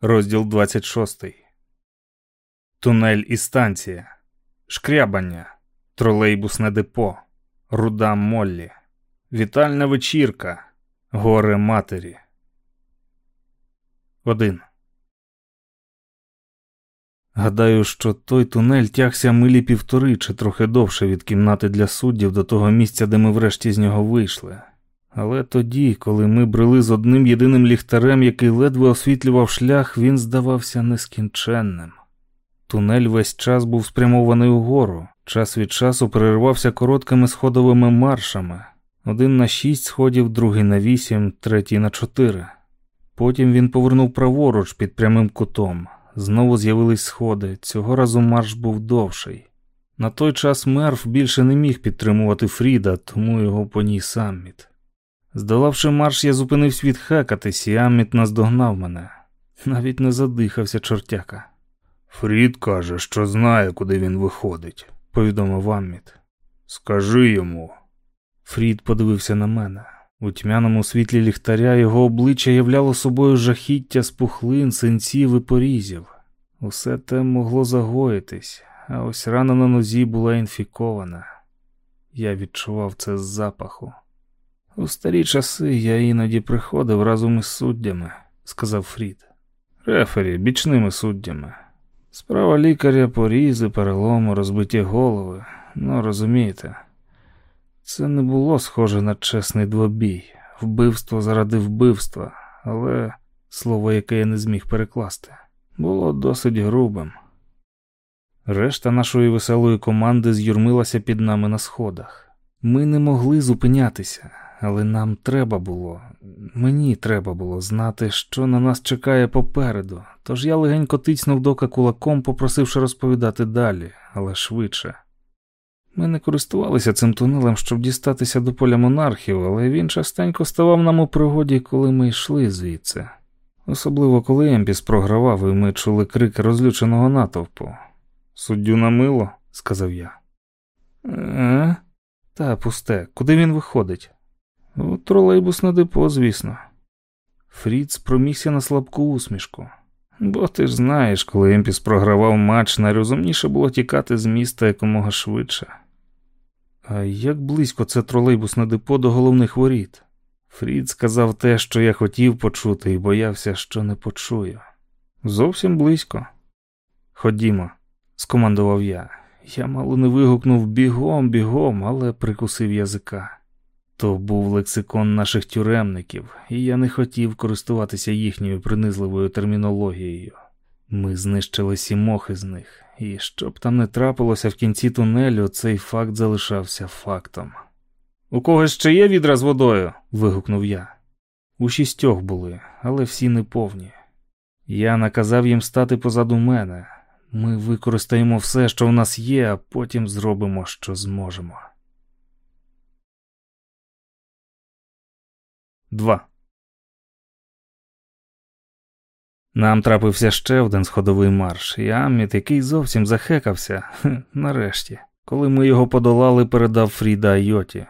Розділ 26. Тунель і станція. Шкрябання. Тролейбусне депо. Руда Моллі. Вітальна вечірка. Горе матері. 1. Гадаю, що той тунель тягся милі півтори чи трохи довше від кімнати для суддів до того місця, де ми врешті з нього вийшли. Але тоді, коли ми брели з одним єдиним ліхтарем, який ледве освітлював шлях, він здавався нескінченним. Тунель весь час був спрямований угору, час від часу перервався короткими сходовими маршами, один на шість сходів, другий на вісім, третій на чотири. Потім він повернув праворуч під прямим кутом. Знову з'явились сходи, цього разу марш був довший. На той час мерф більше не міг підтримувати Фріда, тому його поніс самміт. Здолавши марш, я зупинився відхекатись, і Амміт наздогнав мене. Навіть не задихався чортяка. Фрід каже, що знає, куди він виходить, повідомив Амміт. Скажи йому. Фрід подивився на мене. У тьмяному світлі ліхтаря його обличчя являло собою жахіття спухлин, синців і порізів. Усе те могло загоїтись, а ось рана на нозі була інфікована. Я відчував це з запаху. У старі часи я іноді приходив разом із суддями, сказав Фрід. Рефері, бічними суддями. Справа лікаря, порізи, перелому, розбиті голови. Ну, розумієте, це не було схоже на чесний двобій, вбивство заради вбивства, але слово, яке я не зміг перекласти, було досить грубим. Решта нашої веселої команди з'юрмилася під нами на сходах. Ми не могли зупинятися але нам треба було, мені треба було знати, що на нас чекає попереду, тож я легенько тицьнув дока кулаком, попросивши розповідати далі, але швидше. Ми не користувалися цим тунелем, щоб дістатися до поля монархів, але він частенько ставав нам у пригоді, коли ми йшли звідси. Особливо коли Емпіс програвав, і ми чули крики розлюченого натовпу. Суддю на мило, сказав я. Е? Та пусте, куди він виходить? У тролейбусне депо, звісно. Фріц промігся на слабку усмішку. Бо ти ж знаєш, коли Емпіс програвав матч, найрозумніше було тікати з міста якомога швидше. А як близько це тролейбусне депо до головних воріт? Фрід сказав те, що я хотів почути, і боявся, що не почую. Зовсім близько. Ходімо, скомандував я. Я мало не вигукнув бігом, бігом, але прикусив язика. То був лексикон наших тюремників, і я не хотів користуватися їхньою принизливою термінологією. Ми знищили сімох із них, і щоб там не трапилося в кінці тунелю, цей факт залишався фактом. У когось ще є відра з водою? вигукнув я. У шістьох були, але всі неповні. Я наказав їм стати позаду мене. Ми використаємо все, що в нас є, а потім зробимо, що зможемо. 2. Нам трапився ще один сходовий марш, і Амміт, який зовсім захекався, нарешті, коли ми його подолали, передав Фріда Айоті.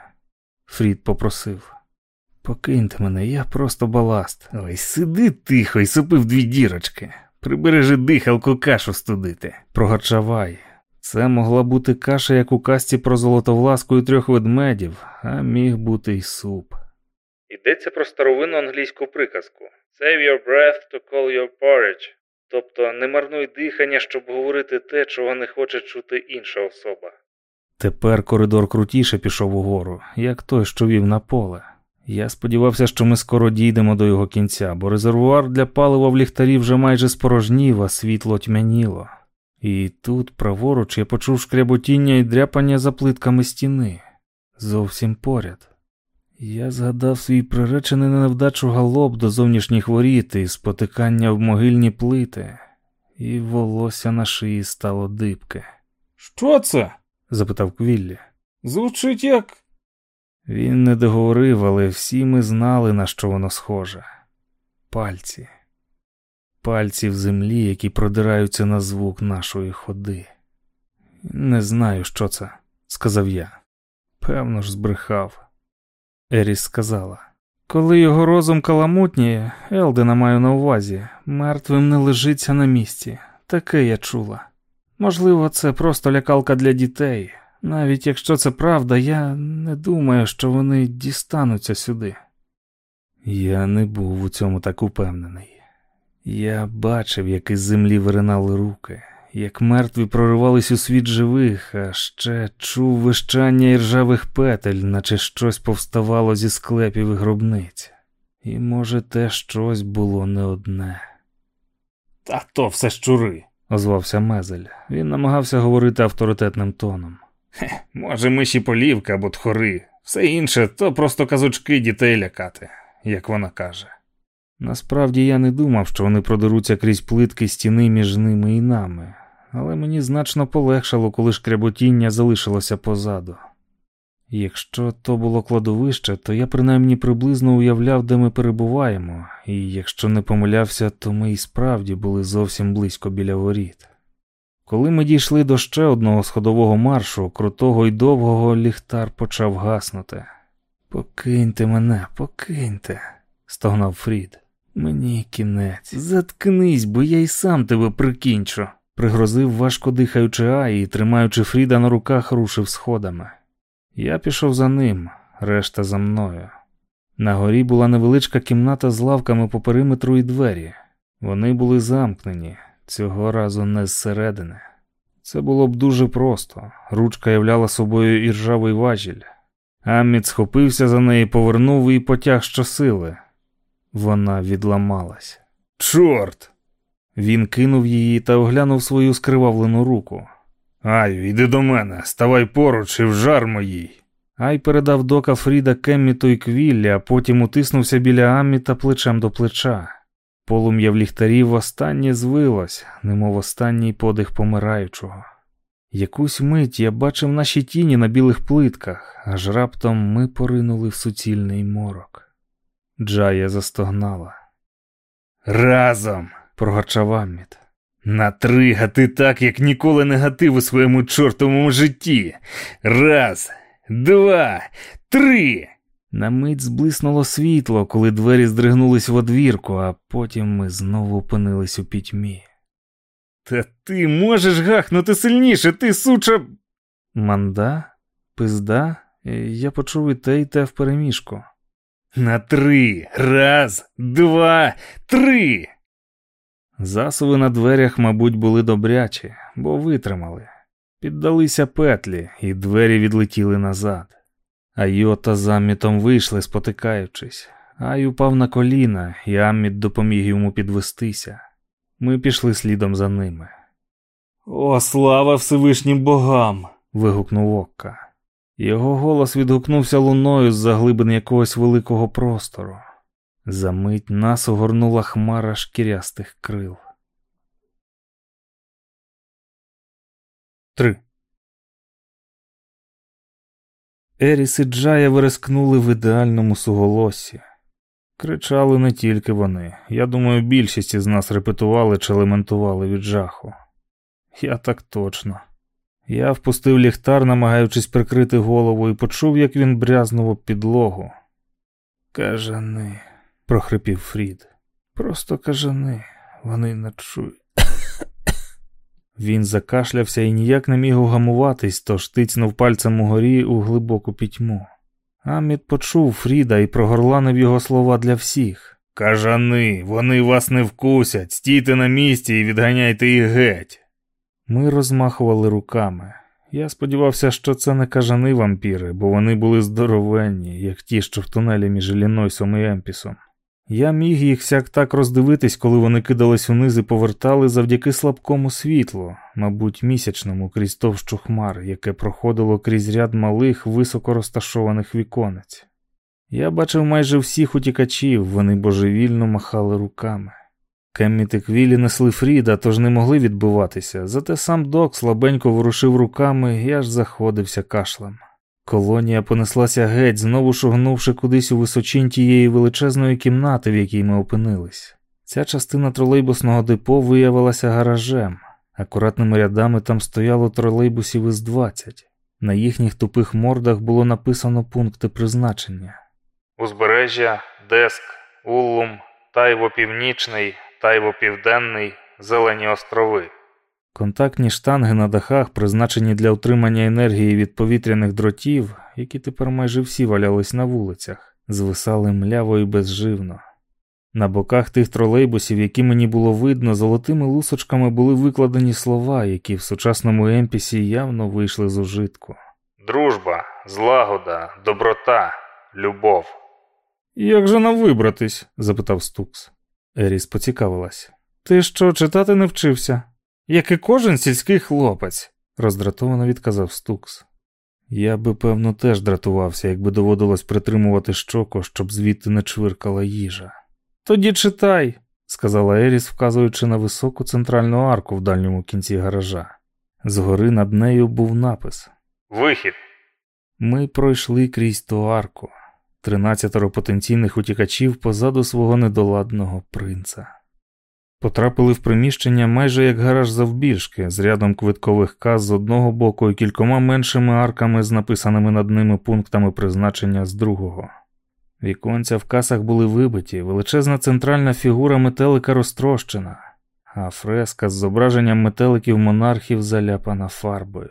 Фрід попросив Покиньте мене, я просто баласт. Ой, сиди тихо і супив дві дірочки. Прибережи дихалку кашу студити. Прогачавай. Це могла бути каша, як у касті про золотовласку і трьох ведмедів, а міг бути й суп. Йдеться про старовинну англійську приказку Save your breath to call your porridge. Тобто не марнуй дихання, щоб говорити те, чого не хоче чути інша особа. Тепер коридор крутіше пішов угору, як той, що вів на поле. Я сподівався, що ми скоро дійдемо до його кінця, бо резервуар для палива в ліхтарі вже майже спорожнів, а світло тьмяніло. І тут, праворуч, я почув шкряботіння і дряпання за плитками стіни. Зовсім поряд. Я згадав свій приречений на невдачу галоп до зовнішніх воріт і спотикання в могильні плити, і волосся на шиї стало дибке. Що це? запитав Квіллі. Звучить як. Він не договорив, але всі ми знали, на що воно схоже. Пальці, пальці в землі, які продираються на звук нашої ходи. Не знаю, що це, сказав я. Певно ж, збрехав. Еріс сказала. Коли його розум каламутніє, Елдена маю на увазі, Мертвим не лежиться на місці. Таке я чула. Можливо, це просто лякалка для дітей. Навіть якщо це правда, я не думаю, що вони дістануться сюди. Я не був у цьому так упевнений. Я бачив, як із землі виринали руки, як мертві проривались у світ живих, а ще чув вищання іржавих петель, наче щось повставало зі склепів і гробниць. І, може, те щось було не одне. Та то все щури, озвався Мезель. Він намагався говорити авторитетним тоном. Хе, може, миші полівка або тхори. Все інше то просто казочки дітей лякати, як вона каже. Насправді я не думав, що вони продеруться крізь плитки стіни між ними і нами, але мені значно полегшало, коли шкряботіння залишилося позаду. Якщо то було кладовище, то я принаймні приблизно уявляв, де ми перебуваємо, і якщо не помилявся, то ми і справді були зовсім близько біля воріт. Коли ми дійшли до ще одного сходового маршу, крутого і довгого ліхтар почав гаснути. Покиньте мене, покиньте, стогнав Фрід. Мені кінець. Заткнись, бо я й сам тебе прикінчу, пригрозив важко дихаючи Аї і, тримаючи Фріда на руках, рушив сходами. Я пішов за ним, решта за мною. На горі була невеличка кімната з лавками по периметру і двері. Вони були замкнені, цього разу не зсередини. Це було б дуже просто. Ручка являла собою іржавий важіль. Амміт схопився за неї, повернув і потяг щосили. Вона відламалась. Чорт! Він кинув її та оглянув свою скривавлену руку. Аю, йди до мене, ставай поруч і вжар моїй. Ай передав дока Фріда Кемміту і Квіллі, а потім утиснувся біля Амміта плечем до плеча. Полум'я в ліхтарі востаннє звилось, немов останній подих помираючого. Якусь мить я бачив наші тіні на білих плитках, аж раптом ми поринули в суцільний морок. Джая застогнала. Разом, прогачав Амміт. Натригати так, як ніколи негатив у своєму чортовому житті. Раз, два, три. На мить зблиснуло світло, коли двері здригнулись в одвірку, а потім ми знову опинились у пітьмі. Та ти можеш гахнути сильніше, ти суча. Манда? Пизда? Я почув і те, і те впереміжку. На три. Раз, два, три. Засуви на дверях, мабуть, були добрячі, бо витримали. Піддалися петлі, і двері відлетіли назад. А Йота з Аммітом вийшли, спотикаючись. Ай упав на коліна, і Амміт допоміг йому підвестися. Ми пішли слідом за ними. О, слава Всевишнім богам! вигукнув Окка. Його голос відгукнувся луною з заглибин якогось великого простору. Замить нас огорнула хмара шкірястих крил. 3. Еріс і Джая вирискнули в ідеальному суголосі. Кричали не тільки вони. Я думаю, більшість із нас репетували чи лементували від жаху. Я так точно. Я впустив ліхтар, намагаючись прикрити голову, і почув, як він брязнув об підлогу. Кажани, прохрипів Фрід. Просто кажани, вони не чують. Він закашлявся і ніяк не міг угамуватись, тож тицнув пальцем угорі у глибоку пітьму. Аміт почув Фріда і прогорланив його слова для всіх. Кажани, вони вас не вкусять, стійте на місці і відганяйте їх геть. Ми розмахували руками. Я сподівався, що це не кажани вампіри, бо вони були здоровенні, як ті, що в тунелі між Іллінойсом і Емпісом. Я міг їх сяк так роздивитись, коли вони кидались униз і повертали завдяки слабкому світлу, мабуть, місячному крізь товщу хмар, яке проходило крізь ряд малих, високо розташованих віконець. Я бачив майже всіх утікачів, вони божевільно махали руками. Кемміт Квілі несли Фріда, тож не могли відбиватися, зате сам док слабенько ворушив руками і аж заходився кашлем. Колонія понеслася геть, знову шугнувши кудись у височинь тієї величезної кімнати, в якій ми опинились. Ця частина тролейбусного депо виявилася гаражем. Акуратними рядами там стояло тролейбусів із 20. На їхніх тупих мордах було написано пункти призначення: Узбережжя, Деск, Уллум, Тайво Північний, Тайво Південний, Зелені острови. Контактні штанги на дахах, призначені для утримання енергії від повітряних дротів, які тепер майже всі валялись на вулицях, звисали мляво і безживно. На боках тих тролейбусів, які мені було видно, золотими лусочками були викладені слова, які в сучасному емпісі явно вийшли з ужитку. Дружба, злагода, доброта, любов. Як же нам вибратись? запитав Стукс. Еріс поцікавилась. Ти що, читати не вчився? Як і кожен сільський хлопець, роздратовано відказав Стукс. Я би, певно, теж дратувався, якби доводилось притримувати щоко, щоб звідти не чвиркала їжа. Тоді читай, сказала Еріс, вказуючи на високу центральну арку в дальньому кінці гаража. Згори над нею був напис Вихід. Ми пройшли крізь ту арку, тринадцятеро потенційних утікачів позаду свого недоладного принца. Потрапили в приміщення майже як гараж завбільшки, з рядом квиткових каз з одного боку і кількома меншими арками з написаними над ними пунктами призначення з другого. Віконця в касах були вибиті, величезна центральна фігура метелика розтрощена, а фреска з зображенням метеликів монархів заляпана фарбою.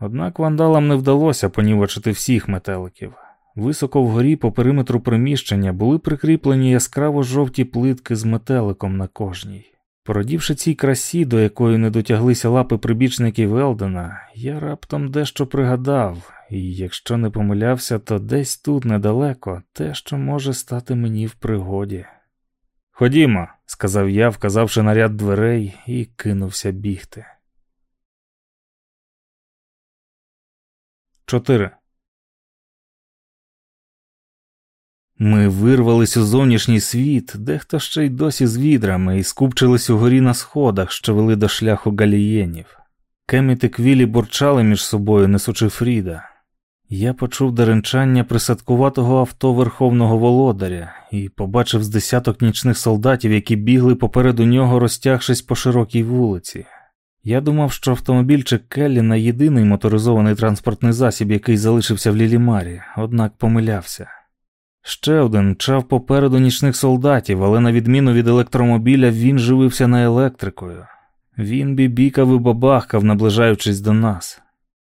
Однак вандалам не вдалося понівечити всіх метеликів. Високо вгорі по периметру приміщення були прикріплені яскраво жовті плитки з метеликом на кожній. Породівши цій красі, до якої не дотяглися лапи прибічників Елдена, я раптом дещо пригадав, і якщо не помилявся, то десь тут недалеко те, що може стати мені в пригоді. Ходімо, сказав я, вказавши на ряд дверей, і кинувся бігти. 4. Ми вирвались у зовнішній світ, дехто ще й досі з відрами, і скупчились угорі на сходах, що вели до шляху галієнів. Кеміт і Квілі бурчали між собою, несучи Фріда. Я почув деренчання присадкуватого авто верховного володаря і побачив з десяток нічних солдатів, які бігли попереду нього, розтягшись по широкій вулиці. Я думав, що автомобільчик Келліна єдиний моторизований транспортний засіб, який залишився в Лілімарі, однак помилявся. Ще один мчав попереду нічних солдатів, але на відміну від електромобіля, він живився на електрикою. Він бібікав і бабахкав, наближаючись до нас.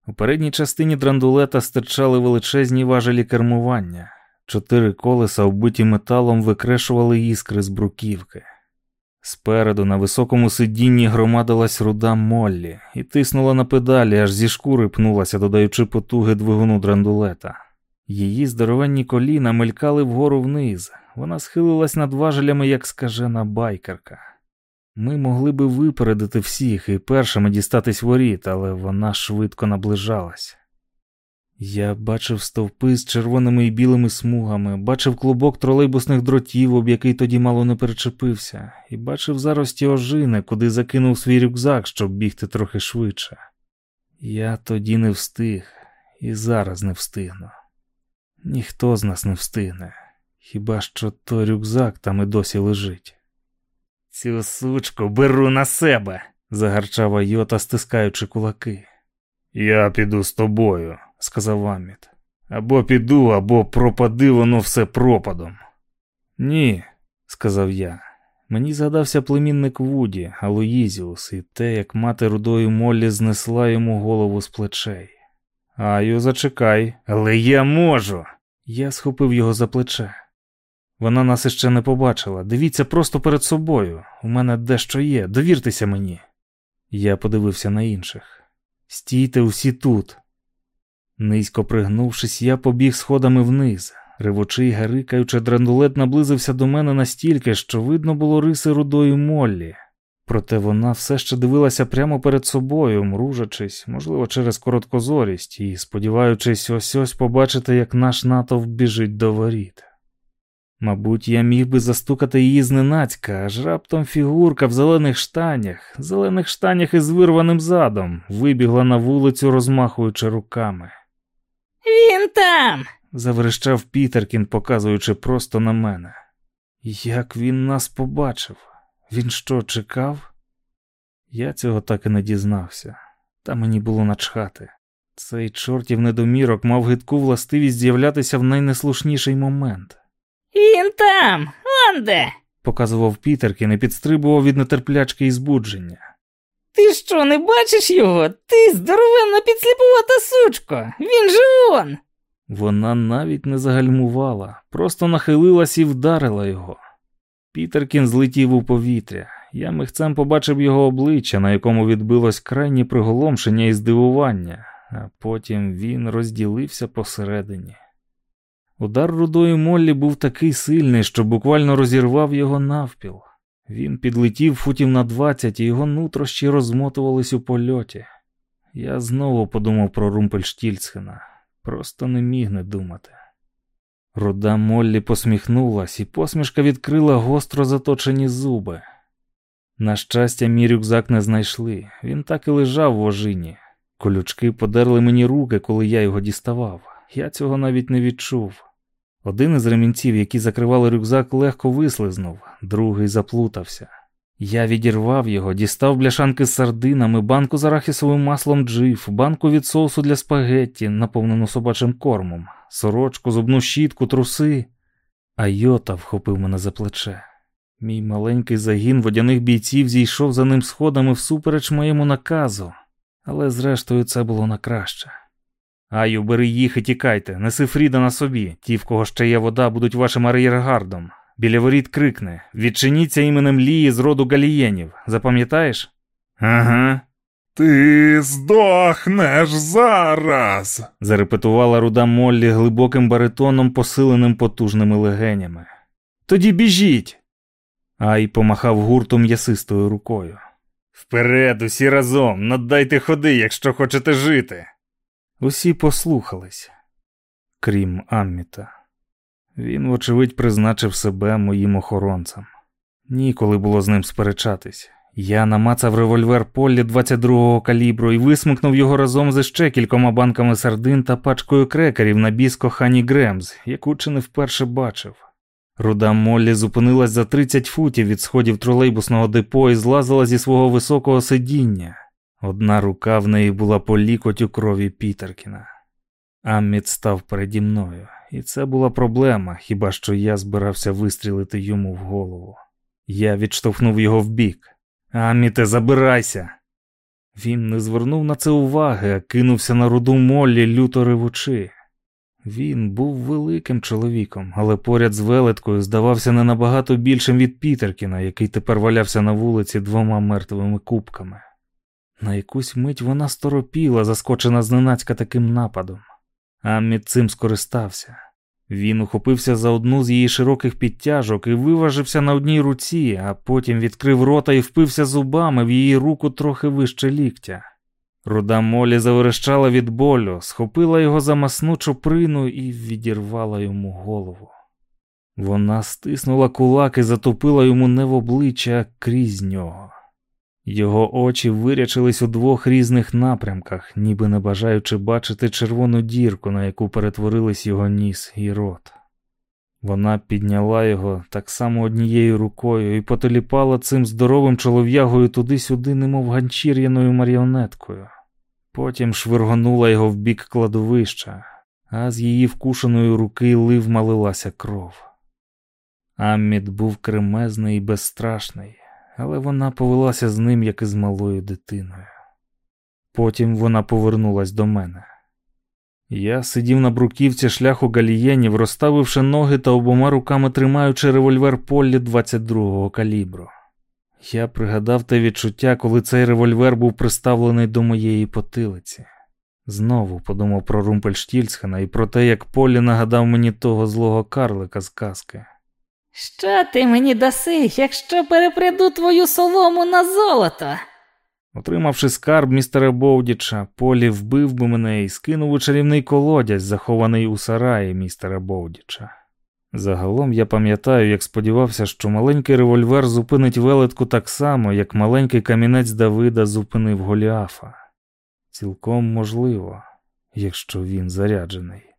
У передній частині драндулета стирчали величезні важелі кермування, чотири колеса, вбиті металом, викрешували іскри з бруківки. Спереду на високому сидінні громадилась руда Моллі і тиснула на педалі, аж зі шкури пнулася, додаючи потуги двигуну драндулета. Її здоровенні коліна мелькали вгору вниз, вона схилилась над важелями, як скажена байкерка. Ми могли би випередити всіх і першими дістатись воріт, але вона швидко наближалась. Я бачив стовпи з червоними і білими смугами, бачив клубок тролейбусних дротів, об який тоді мало не перечепився, і бачив зарості ожини, куди закинув свій рюкзак, щоб бігти трохи швидше. Я тоді не встиг і зараз не встигну. Ніхто з нас не встигне, хіба що той рюкзак там і досі лежить. Цю сучку беру на себе, загарчав Айота, стискаючи кулаки. Я піду з тобою, сказав Аміт. Або піду, або пропади воно все пропадом. Ні, сказав я. Мені згадався племінник Вуді, Алоїзіус, і те, як мати рудою Моллі знесла йому голову з плечей. Аю, зачекай, але я можу. Я схопив його за плече. Вона нас іще не побачила. Дивіться просто перед собою. У мене дещо є, довіртеся мені. Я подивився на інших. Стійте усі тут. Низько пригнувшись, я побіг сходами вниз. Ревучий й гарикаючи, драндулет наблизився до мене настільки, що видно було риси рудої Моллі. Проте вона все ще дивилася прямо перед собою, мружачись, можливо, через короткозорість, і сподіваючись, ось ось побачити, як наш натовп біжить до воріт. Мабуть, я міг би застукати її зненацька, аж раптом фігурка в зелених штанях, зелених штанях із вирваним задом, вибігла на вулицю, розмахуючи руками. Він там. заверещав Пітеркін, показуючи просто на мене. Як він нас побачив? Він що, чекав? Я цього так і не дізнався, та мені було начхати. Цей чортів недомірок мав гидку властивість з'являтися в найнеслушніший момент. Він там, он де. показував Пітеркін і підстрибував від нетерплячки і збудження. Ти що, не бачиш його? Ти здоровенна підсліпувата сучко! Він же он! Вона навіть не загальмувала, просто нахилилась і вдарила його. Пітеркін злетів у повітря. Я михцем побачив його обличчя, на якому відбилось крайнє приголомшення і здивування, а потім він розділився посередині. Удар рудої Моллі був такий сильний, що буквально розірвав його навпіл. Він підлетів футів на двадцять, і його нутрощі розмотувались у польоті. Я знову подумав про Румпельштільцхена, просто не міг не думати. Руда Моллі посміхнулась, і посмішка відкрила гостро заточені зуби. На щастя, мій рюкзак не знайшли, він так і лежав в ожині. Колючки подерли мені руки, коли я його діставав. Я цього навіть не відчув. Один із ремінців, які закривали рюкзак, легко вислизнув, другий заплутався. Я відірвав його, дістав бляшанки з сардинами, банку з арахісовим маслом джиф, банку від соусу для спагетті, наповнену собачим кормом, сорочку, зубну щітку, труси. А йота вхопив мене за плече. Мій маленький загін водяних бійців зійшов за ним сходами всупереч моєму наказу, але зрештою це було на краще. Аю, бери їх і тікайте, неси Фріда на собі. Ті, в кого ще є вода, будуть вашим ар'єргардом. Біля воріт крикне Відчиніться іменем Лії з роду галієнів. Запам'ятаєш? Ага. Ти здохнеш зараз. зарепетувала руда Моллі глибоким баритоном, посиленим потужними легенями. Тоді біжіть. Ай помахав гуртом ясистою рукою. Вперед, усі разом, наддайте ходи, якщо хочете жити. Усі послухались, крім Амміта. Він, вочевидь, призначив себе моїм охоронцем. Ніколи було з ним сперечатись. Я намацав револьвер Поллі 22-го калібру і висмикнув його разом з ще кількома банками сардин та пачкою крекерів Nabisco Honey Grahams, яку чи не вперше бачив. Руда Моллі зупинилась за 30 футів від сходів тролейбусного депо і злазила зі свого високого сидіння. Одна рука в неї була по лікоть у крові Пітеркіна. Амміт став переді мною, і це була проблема, хіба що я збирався вистрілити йому в голову. Я відштовхнув його вбік. Амміте, забирайся. Він не звернув на це уваги, а кинувся на руду Моллі, люто ревучи. Він був великим чоловіком, але поряд з велеткою здавався не набагато більшим від Пітеркіна, який тепер валявся на вулиці двома мертвими кубками. На якусь мить вона сторопіла, заскочена зненацька таким нападом. Амміт цим скористався. Він ухопився за одну з її широких підтяжок і виважився на одній руці, а потім відкрив рота і впився зубами в її руку трохи вище ліктя. Руда Молі заверещала від болю, схопила його за масну чуприну і відірвала йому голову. Вона стиснула кулак і затопила йому не в обличчя а крізь нього. Його очі вирячились у двох різних напрямках, ніби не бажаючи бачити червону дірку, на яку перетворились його ніс і рот. Вона підняла його так само однією рукою і потоліпала цим здоровим чолов'ягою туди-сюди, немов ганчір'яною маріонеткою. Потім швиргонула його в бік кладовища, а з її вкушеної руки лив малилася кров. Амміт був кремезний і безстрашний, але вона повелася з ним, як із малою дитиною. Потім вона повернулась до мене. Я сидів на бруківці шляху галієнів, розставивши ноги та обома руками тримаючи револьвер Поллі 22-го калібру. Я пригадав те відчуття, коли цей револьвер був приставлений до моєї потилиці. Знову подумав про Румпельштільцхена і про те, як Поллі нагадав мені того злого карлика з казки. Що ти мені даси, якщо перепряду твою солому на золото? Отримавши скарб містера Боудіча, Полі вбив би мене і скинув у чарівний колодязь, захований у сараї містера Боудіча. Загалом я пам'ятаю, як сподівався, що маленький револьвер зупинить велетку так само, як маленький камінець Давида зупинив Голіафа. Цілком можливо, якщо він заряджений.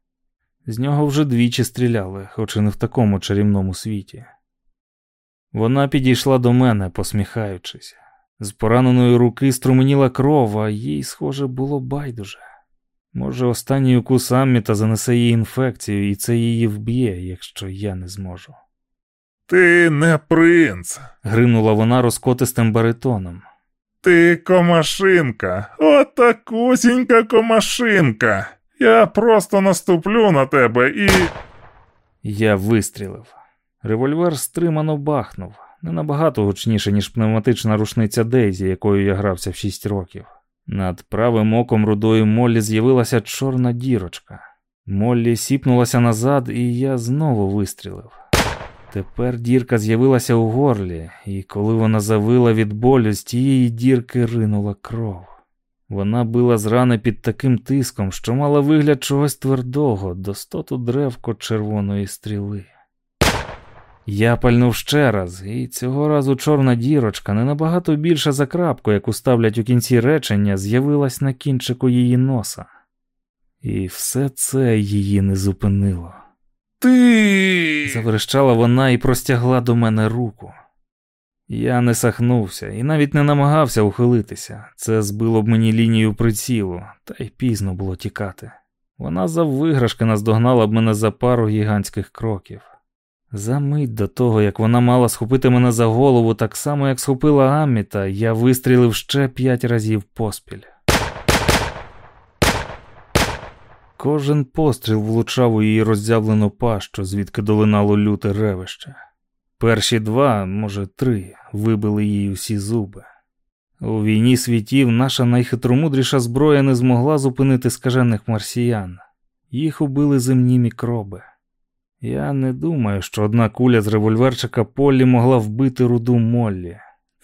З нього вже двічі стріляли, хоч і не в такому чарівному світі. Вона підійшла до мене, посміхаючись. З пораненої руки струменіла кров, а їй, схоже, було байдуже. Може, останній укус Амміта занесе їй інфекцію, і це її вб'є, якщо я не зможу. Ти не принц. гримнула вона розкотистим баритоном. Ти комашинка, отакусінька комашинка. Я просто наступлю на тебе і. Я вистрілив. Револьвер стримано бахнув, не набагато гучніше, ніж пневматична рушниця Дейзі, якою я грався в шість років. Над правим оком рудої Моллі з'явилася чорна дірочка. Моллі сіпнулася назад, і я знову вистрілив. Тепер дірка з'явилася у горлі, і коли вона завила від болю, з тієї дірки ринула кров. Вона била з рани під таким тиском, що мала вигляд чогось твердого, достоту древко червоної стріли. Я пальнув ще раз, і цього разу чорна дірочка, не набагато більша за крапку, яку ставлять у кінці речення, з'явилась на кінчику її носа. І все це її не зупинило. Ти. Заверещала вона і простягла до мене руку. Я не сахнувся і навіть не намагався ухилитися. Це збило б мені лінію прицілу, та й пізно було тікати. Вона заввиграшки наздогнала б мене за пару гігантських кроків. За мить до того, як вона мала схопити мене за голову, так само, як схопила Амміта, я вистрілив ще п'ять разів поспіль. Кожен постріл влучав у її роззявлену пащу, звідки долинало люте ревище. Перші два, може три, вибили їй усі зуби. У війні світів наша найхитромудріша зброя не змогла зупинити скажених марсіян. Їх убили земні мікроби. Я не думаю, що одна куля з револьверчика Поллі могла вбити руду Моллі,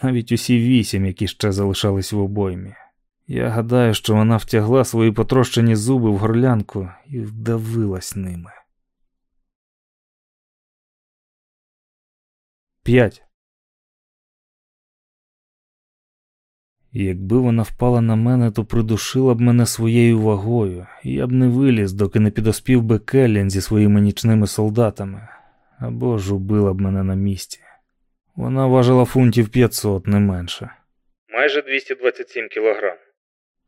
навіть усі вісім, які ще залишались в обоймі. Я гадаю, що вона втягла свої потрощені зуби в горлянку і вдавилась ними. 5. Якби вона впала на мене, то придушила б мене своєю вагою, і я б не виліз, доки не підоспів би Келлін зі своїми нічними солдатами, або ж убила б мене на місці. Вона важила фунтів 500, не менше. Майже 227 кілограм.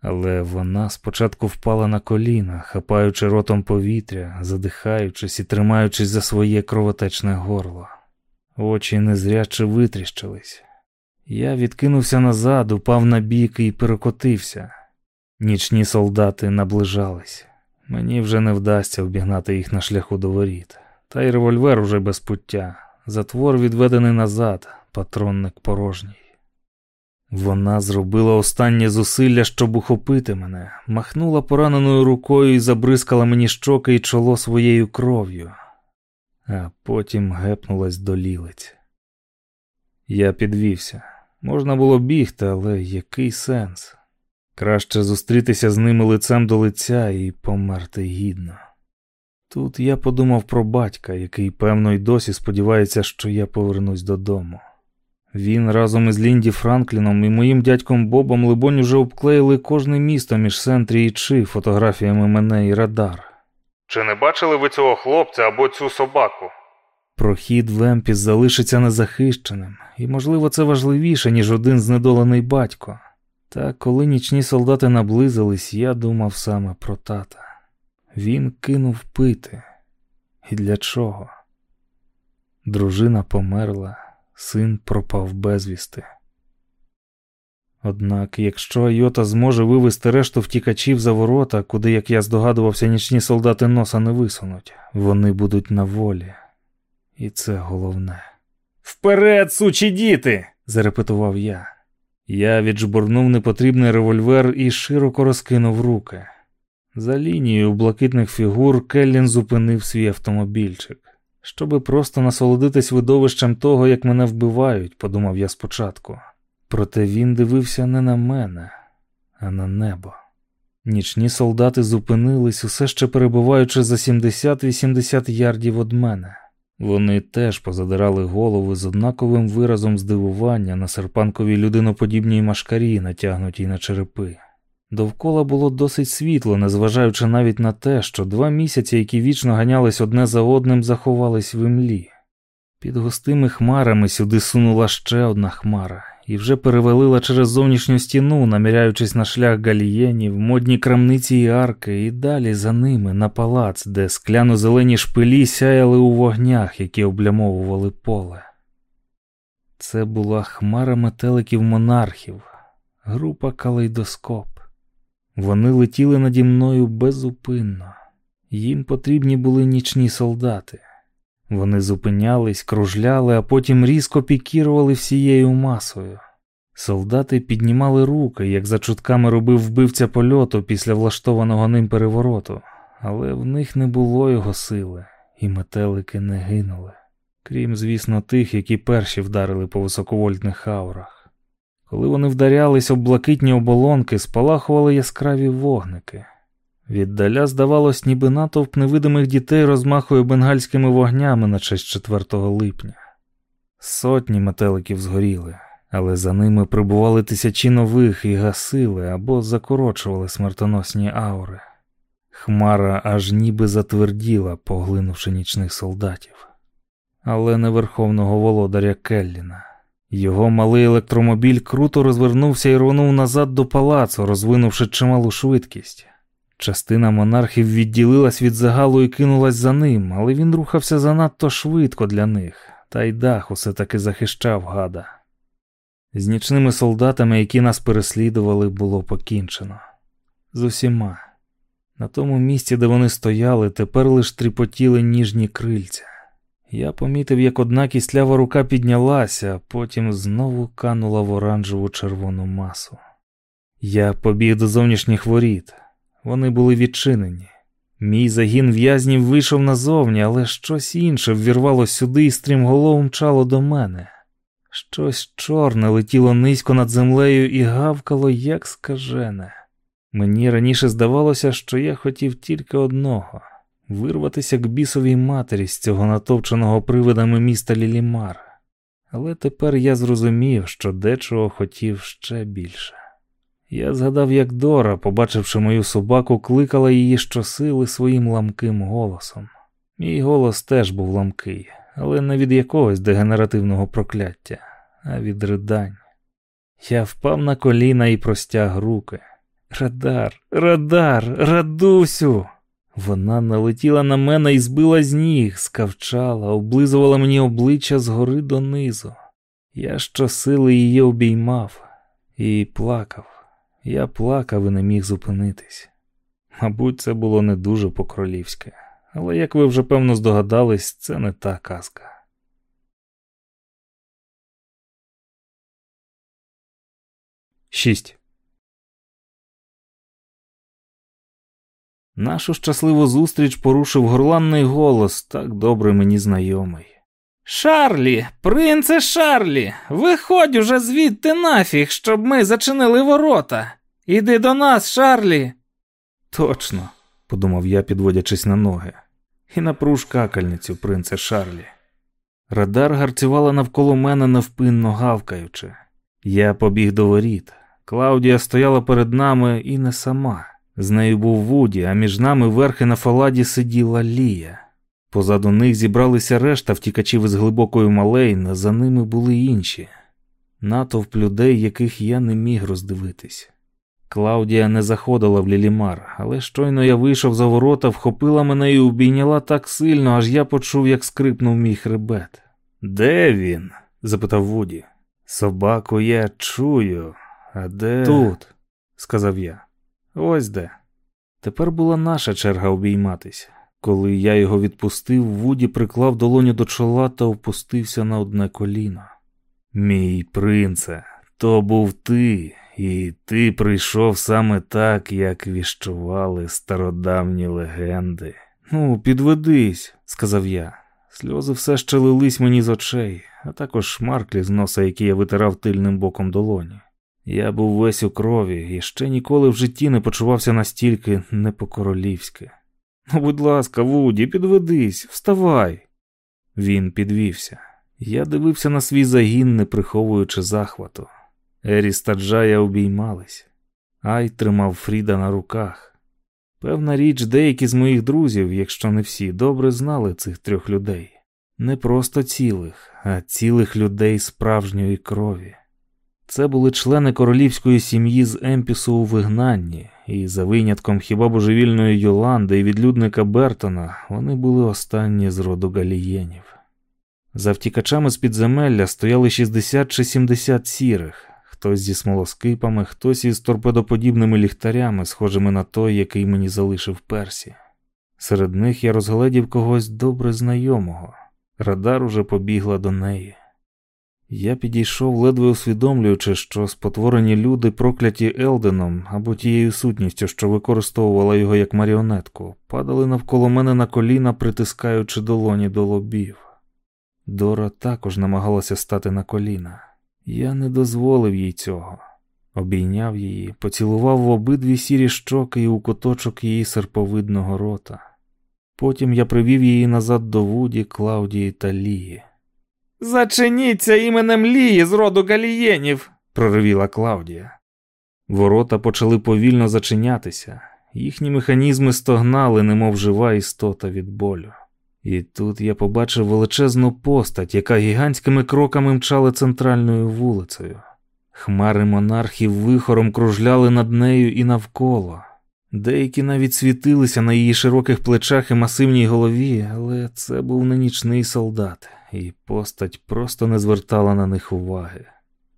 Але вона спочатку впала на коліна, хапаючи ротом повітря, задихаючись і тримаючись за своє кровотечне горло. Очі незряче витріщились. Я відкинувся назад, упав на бік і перекотився. Нічні солдати наближались. Мені вже не вдасться обігнати їх на шляху до воріт. Та й револьвер уже без пуття. Затвор відведений назад, патронник порожній. Вона зробила останнє зусилля, щоб ухопити мене, махнула пораненою рукою і забризкала мені щоки і чоло своєю кров'ю, а потім гепнулась до лілиць. Я підвівся. Можна було бігти, але який сенс? Краще зустрітися з ними лицем до лиця і померти гідно. Тут я подумав про батька, який, певно, й досі сподівається, що я повернусь додому. Він разом із Лінді Франкліном і моїм дядьком Бобом, либонь, уже обклеїли кожне місто між Сентрі і Чи фотографіями мене і радар. Чи не бачили ви цього хлопця або цю собаку? Прохід в Емпіс залишиться незахищеним, і, можливо, це важливіше, ніж один знедолений батько. Та коли нічні солдати наблизились, я думав саме про тата. Він кинув пити. І для чого? Дружина померла, син пропав безвісти. Однак, якщо Айота зможе вивести решту втікачів за ворота, куди, як я здогадувався, нічні солдати носа не висунуть, вони будуть на волі. І це головне. Вперед, сучі діти! зарепетував я. Я віджбурнув непотрібний револьвер і широко розкинув руки. За лінією блакитних фігур Келлін зупинив свій автомобільчик. Щоби просто насолодитись видовищем того, як мене вбивають, подумав я спочатку. Проте він дивився не на мене, а на небо. Нічні солдати зупинились, усе ще перебуваючи за 70-80 ярдів від мене. Вони теж позадирали голови з однаковим виразом здивування на серпанковій людиноподібній машкарі, натягнутій на черепи. Довкола було досить світло, незважаючи навіть на те, що два місяці, які вічно ганялись одне за одним, заховались в імлі. Під густими хмарами сюди сунула ще одна хмара і вже перевалила через зовнішню стіну, наміряючись на шлях галієнів, модні крамниці і арки, і далі за ними на палац, де скляно зелені шпилі сяяли у вогнях, які облямовували поле. Це була хмара метеликів монархів, група калейдоскоп. Вони летіли наді мною безупинно. Їм потрібні були нічні солдати. Вони зупинялись, кружляли, а потім різко пікірували всією масою. Солдати піднімали руки, як за чутками робив вбивця польоту після влаштованого ним перевороту, але в них не було його сили, і метелики не гинули, крім, звісно, тих, які перші вдарили по високовольтних аурах. Коли вони вдарялись об блакитні оболонки, спалахували яскраві вогники. Віддаля, здавалось, ніби натовп невидимих дітей розмахує бенгальськими вогнями на честь 4 липня. Сотні метеликів згоріли, але за ними прибували тисячі нових і гасили або закорочували смертоносні аури. Хмара аж ніби затверділа, поглинувши нічних солдатів, але не верховного володаря Келліна. Його малий електромобіль круто розвернувся і рвонув назад до палацу, розвинувши чималу швидкість. Частина монархів відділилась від загалу і кинулась за ним, але він рухався занадто швидко для них, та й дах усе таки захищав гада. З нічними солдатами, які нас переслідували, було покінчено. З усіма. На тому місці, де вони стояли, тепер лиш тріпотіли ніжні крильця. Я помітив, як одна кіслява рука піднялася, а потім знову канула в оранжеву червону масу. Я побіг до зовнішніх воріт. Вони були відчинені. Мій загін в'язнів вийшов назовні, але щось інше ввірвало сюди і стрімголов мчало до мене. Щось чорне летіло низько над землею і гавкало, як скажене. Мені раніше здавалося, що я хотів тільки одного вирватися к бісовій матері з цього натовченого привидами міста Лілімар. Але тепер я зрозумів, що дечого хотів ще більше. Я згадав, як Дора, побачивши мою собаку, кликала її щосили своїм ламким голосом. Мій голос теж був ламкий, але не від якогось дегенеративного прокляття, а від ридань. Я впав на коліна і простяг руки. Радар, радар, радусю. Вона налетіла на мене і збила з ніг, скавчала, облизувала мені обличчя згори донизу. Я щосили її обіймав і плакав. Я плакав і не міг зупинитись. Мабуть, це було не дуже по-королівськи, але, як ви вже певно здогадались, це не та казка. Шість. Нашу щасливу зустріч порушив горланний голос, так добре мені знайомий. Шарлі, принце Шарлі, виходь уже звідти нафіг, щоб ми зачинили ворота. Іди до нас, Шарлі. Точно, подумав я, підводячись на ноги, і напруж какальницю, принце Шарлі. Радар гарцювала навколо мене невпинно гавкаючи. Я побіг до воріт. Клаудія стояла перед нами і не сама. З нею був Вуді, а між нами верхи на фаладі сиділа Лія. Позаду них зібралися решта втікачів із глибокої малейни, за ними були інші. Натовп людей, яких я не міг роздивитись. Клаудія не заходила в Лілімар, але щойно я вийшов за ворота, вхопила мене і обійняла так сильно, аж я почув, як скрипнув мій хребет. Де він? запитав Вуді. Собаку я чую, а де. Тут, сказав я. Ось де. Тепер була наша черга обійматись. Коли я його відпустив, Вуді приклав долоню до чола та опустився на одне коліно. Мій принце, то був ти, і ти прийшов саме так, як віщували стародавні легенди. Ну, підведись, сказав я. Сльози все ще лились мені з очей, а також шмарклі з носа, які я витирав тильним боком долоні. Я був весь у крові і ще ніколи в житті не почувався настільки не по-королівськи. Ну, будь ласка, Вуді, підведись, вставай. Він підвівся. Я дивився на свій загін, не приховуючи захвату. Еріс та Джая обіймались, Ай тримав Фріда на руках. Певна річ, деякі з моїх друзів, якщо не всі, добре знали цих трьох людей. Не просто цілих, а цілих людей справжньої крові. Це були члени королівської сім'ї з Емпісу у вигнанні, і за винятком хіба божевільної Йоланди і відлюдника Бертона вони були останні з роду галієнів. За втікачами з підземелля стояли 60 чи 70 сірих, хтось зі смолоскипами, хтось із торпедоподібними ліхтарями, схожими на той, який мені залишив Персі. Серед них я розгледів когось добре знайомого. Радар уже побігла до неї. Я підійшов, ледве усвідомлюючи, що спотворені люди, прокляті Елденом або тією сутністю, що використовувала його як маріонетку, падали навколо мене на коліна, притискаючи долоні до лобів. Дора також намагалася стати на коліна. Я не дозволив їй цього. Обійняв її, поцілував в обидві сірі щоки і у куточок її серповидного рота. Потім я привів її назад до Вуді, Клаудії та Лії. Зачиніться іменем Лії з роду галієнів, проривіла Клаудія. Ворота почали повільно зачинятися, їхні механізми стогнали, немов жива істота від болю. І тут я побачив величезну постать, яка гігантськими кроками мчала центральною вулицею. Хмари монархів вихором кружляли над нею і навколо. Деякі навіть світилися на її широких плечах і масивній голові, але це був не нічний солдат, і постать просто не звертала на них уваги.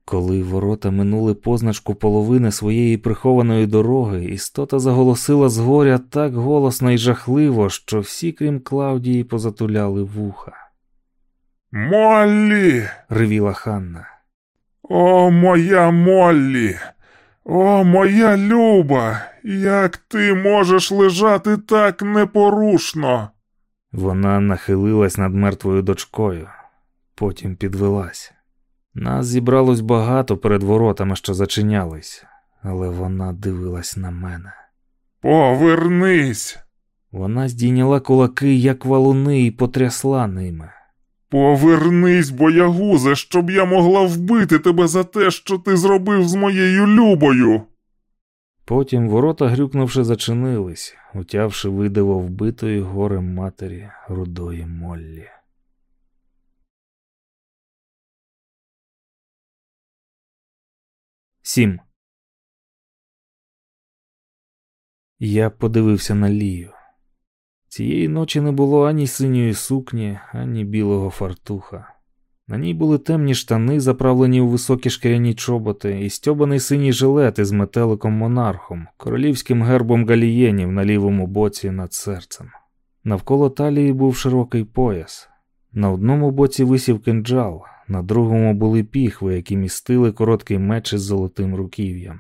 Коли ворота минули позначку половини своєї прихованої дороги, істота заголосила з горя так голосно і жахливо, що всі, крім Клаудії, позатуляли вуха. Моллі! ревіла Ханна. О, моя Моллі! О, моя люба! Як ти можеш лежати так непорушно? Вона нахилилась над мертвою дочкою, потім підвелась. Нас зібралось багато перед воротами, що зачинялись, але вона дивилась на мене. Повернись! Вона здійняла кулаки, як валуни, і потрясла ними. Повернись, боягузе, щоб я могла вбити тебе за те, що ти зробив з моєю любою. Потім ворота, грюкнувши, зачинились, утявши видиво вбитої горем матері рудої Моллі. Сім. Я подивився на Лію. Цієї ночі не було ані синьої сукні, ані білого фартуха. На ній були темні штани, заправлені у високі шкіряні чоботи, і стьобаний синій жилет із метеликом монархом, королівським гербом галієнів на лівому боці над серцем. Навколо талії був широкий пояс. На одному боці висів кинджал, на другому були піхви, які містили короткий меч із золотим руків'ям.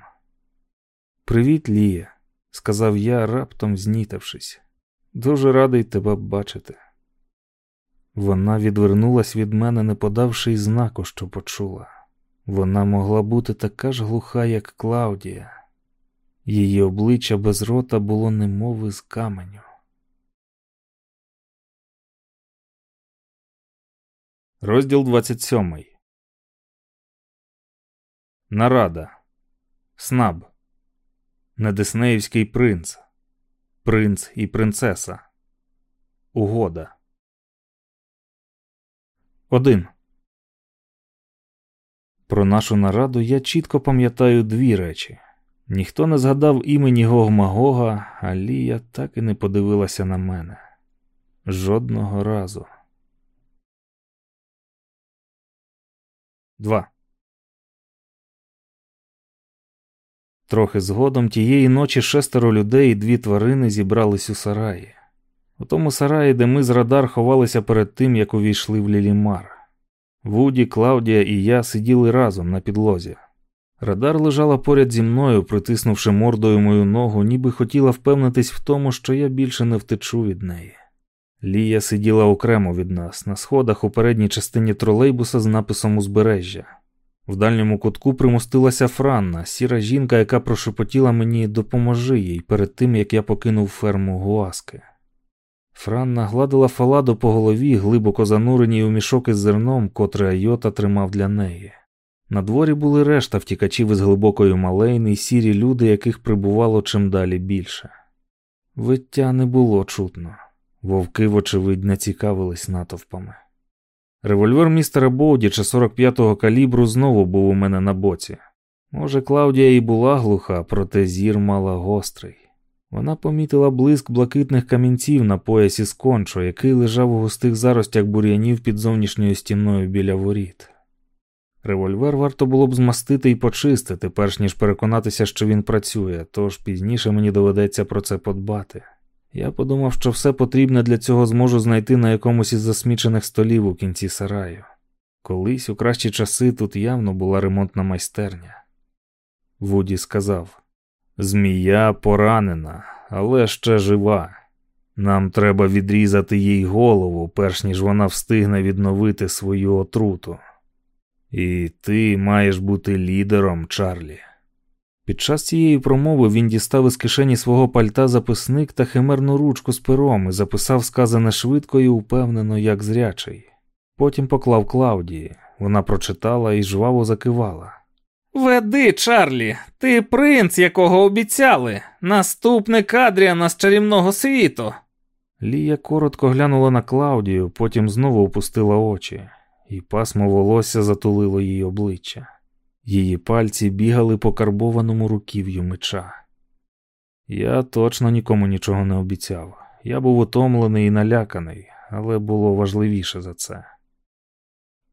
Привіт, Лія, сказав я, раптом знітавшись. Дуже радий тебе бачити. Вона відвернулась від мене, не подавши й знаку, що почула. Вона могла бути така ж глуха, як Клаудія. Її обличчя без рота було немов із каменю. Розділ 27. Нарада. Снаб. Недиснеївський принц. Принц і принцеса. Угода. 1. Про нашу нараду я чітко пам'ятаю дві речі. Ніхто не згадав імені Гогмагога, а Лія так і не подивилася на мене. Жодного разу. 2. Трохи згодом тієї ночі шестеро людей і дві тварини зібрались у сараї. У тому сараї, де ми з радар ховалися перед тим, як увійшли в Лілімар. Вуді, Клаудія і я сиділи разом на підлозі. Радар лежала поряд зі мною, притиснувши мордою мою ногу, ніби хотіла впевнитись в тому, що я більше не втечу від неї. Лія сиділа окремо від нас на сходах у передній частині тролейбуса з написом узбережжя. В дальньому кутку примостилася Франна, сіра жінка, яка прошепотіла мені допоможи їй перед тим, як я покинув ферму Гуаски. Франна гладила фаладу по голові, глибоко зануреній у мішок із зерном, котре Айота тримав для неї. На дворі були решта втікачів із Глибокої Малейни сірі люди, яких прибувало чим далі більше. Виття не було чутно. Вовки, вочевидь, не цікавились натовпами. Револьвер містера Боудіча 45-го калібру знову був у мене на боці. Може, Клаудія і була глуха, проте зір мала гострий. Вона помітила блиск блакитних камінців на поясі з кончо, який лежав у густих заростях бур'янів під зовнішньою стіною біля воріт. Револьвер варто було б змастити і почистити, перш ніж переконатися, що він працює, тож пізніше мені доведеться про це подбати. Я подумав, що все потрібне для цього зможу знайти на якомусь із засмічених столів у кінці сараю. Колись у кращі часи тут явно була ремонтна майстерня. Вуді сказав Змія поранена, але ще жива. Нам треба відрізати їй голову, перш ніж вона встигне відновити свою отруту. І ти маєш бути лідером, Чарлі. Під час цієї промови він дістав із кишені свого пальта записник та химерну ручку з пером і записав сказане швидко і упевнено, як зрячий. Потім поклав Клаудії. Вона прочитала і жваво закивала. Веди, Чарлі, ти принц, якого обіцяли, наступник Адріана з чарівного світу. Лія коротко глянула на Клаудію, потім знову опустила очі, і пасмо волосся затулило її обличчя. Її пальці бігали по карбованому руків'ю меча. Я точно нікому нічого не обіцяв. Я був утомлений і наляканий, але було важливіше за це.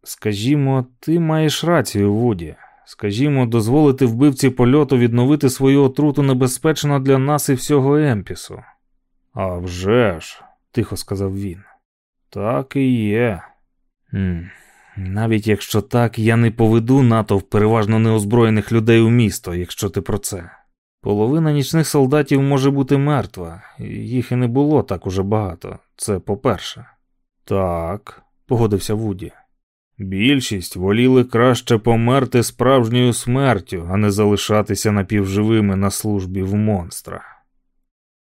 Скажімо, ти маєш рацію, Вуді. Скажімо, дозволити вбивці польоту відновити свою отруту небезпечно для нас і всього Емпісу. «А вже ж», – тихо сказав він. Так і є. Хм. Навіть якщо так, я не поведу натовп переважно неозброєних людей у місто, якщо ти про це. Половина нічних солдатів може бути мертва, їх і не було так уже багато. Це по-перше. Так, погодився Вуді. Більшість воліли краще померти справжньою смертю, а не залишатися напівживими на службі в монстра.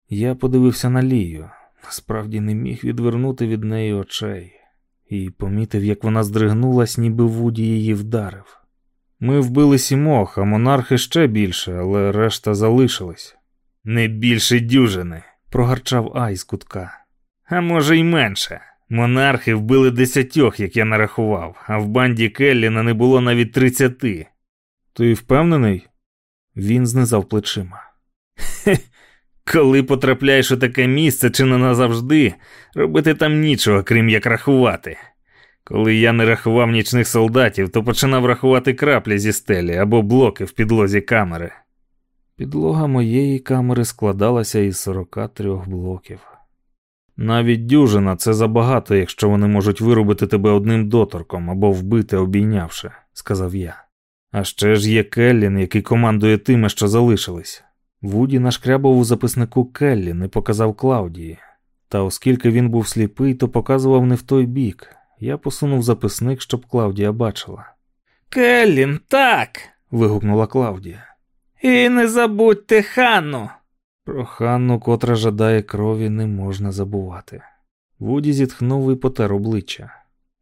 Я подивився на Лію, насправді не міг відвернути від неї очей, і помітив, як вона здригнулась, ніби Вуді її вдарив. Ми вбили сімох, а монархи ще більше, але решта залишилась. Не більше дюжини, прогарчав Ай з кутка. А може, й менше. Монархи вбили десятьох, як я нарахував, а в банді Келліна не було навіть тридцяти. Ти впевнений? Він знизав плечима. Хе, коли потрапляєш у таке місце чи не назавжди, робити там нічого, крім як рахувати. Коли я не рахував нічних солдатів, то починав рахувати краплі зі стелі або блоки в підлозі камери. Підлога моєї камери складалася із 43 блоків. Навіть дюжина це забагато, якщо вони можуть виробити тебе одним доторком або вбити, обійнявши, сказав я. А ще ж є Келлін, який командує тими, що залишились. Вуді нашкрябав у записнику Келлін і показав Клаудії. Та оскільки він був сліпий, то показував не в той бік. Я посунув записник, щоб Клаудія бачила. Келлін, так. вигукнула Клаудія. І не забудьте Ханну. Про Ханну, котра жадає крові, не можна забувати. Вуді зітхнув і потер обличчя.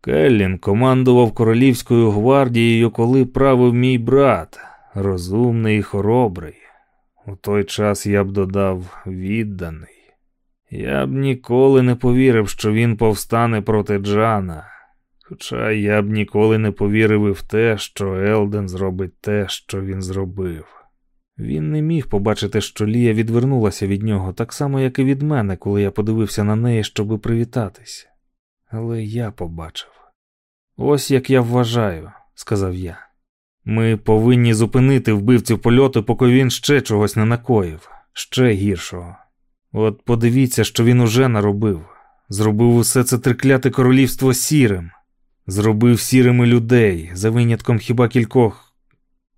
Келлін командував королівською гвардією, коли правив мій брат, розумний і хоробрий. У той час я б додав відданий. Я б ніколи не повірив, що він повстане проти Джана, хоча я б ніколи не повірив і в те, що Елден зробить те, що він зробив. Він не міг побачити, що Лія відвернулася від нього, так само, як і від мене, коли я подивився на неї, щоби привітатись. Але я побачив. Ось як я вважаю, сказав я. Ми повинні зупинити вбивцю польоту, поки він ще чогось не накоїв, ще гіршого. От подивіться, що він уже наробив. Зробив усе це трикляте королівство сірим, зробив сірими людей, за винятком хіба кількох.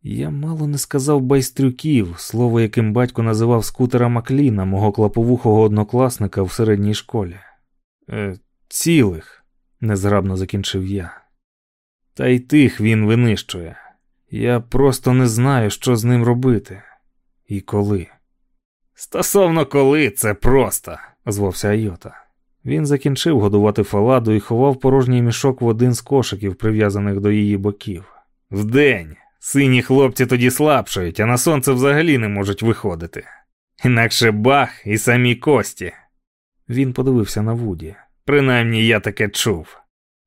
Я мало не сказав байстрюків, слово, яким батько називав скутера Макліна, мого клаповухого однокласника в середній школі. Е, Цілих, незграбно закінчив я. Та й тих він винищує. Я просто не знаю, що з ним робити і коли. Стосовно коли, це просто, озвався Айота. Він закінчив годувати фаладу і ховав порожній мішок в один з кошиків, прив'язаних до її боків. Вдень. Сині хлопці тоді слабшають, а на сонце взагалі не можуть виходити. Інакше бах і самі кості. Він подивився на Вуді. Принаймні я таке чув.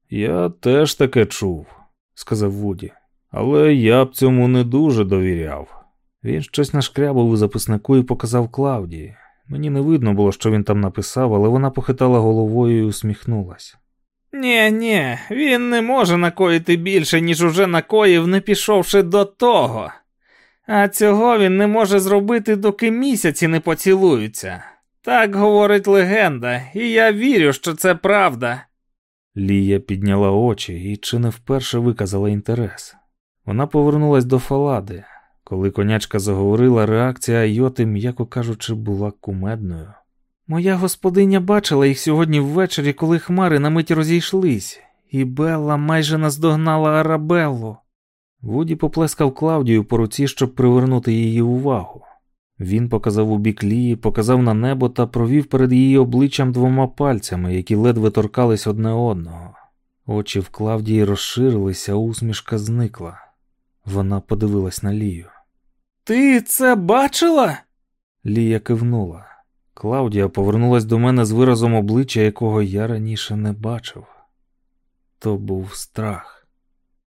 Я теж таке чув, сказав Вуді, але я б цьому не дуже довіряв. Він щось нашкрябав у записнику і показав Клаудії. Мені не видно було, що він там написав, але вона похитала головою і усміхнулась. Нє, ні, він не може накоїти більше, ніж уже накоїв, не пішовши до того. А цього він не може зробити, доки місяці не поцілуються. Так говорить легенда, і я вірю, що це правда. Лія підняла очі і чи не вперше виказала інтерес. Вона повернулась до фалади. Коли конячка заговорила, реакція Айоти, м'яко кажучи, була кумедною. Моя господиня бачила їх сьогодні ввечері, коли хмари на мить розійшлись, і Белла майже наздогнала Арабеллу. Вуді поплескав Клавдію по руці, щоб привернути її увагу. Він показав у бік Лії, показав на небо та провів перед її обличчям двома пальцями, які ледве торкались одне одного. Очі в Клавдії розширилися, усмішка зникла. Вона подивилась на Лію. Ти це бачила? Лія кивнула. Клавдія повернулась до мене з виразом обличчя, якого я раніше не бачив. То був страх.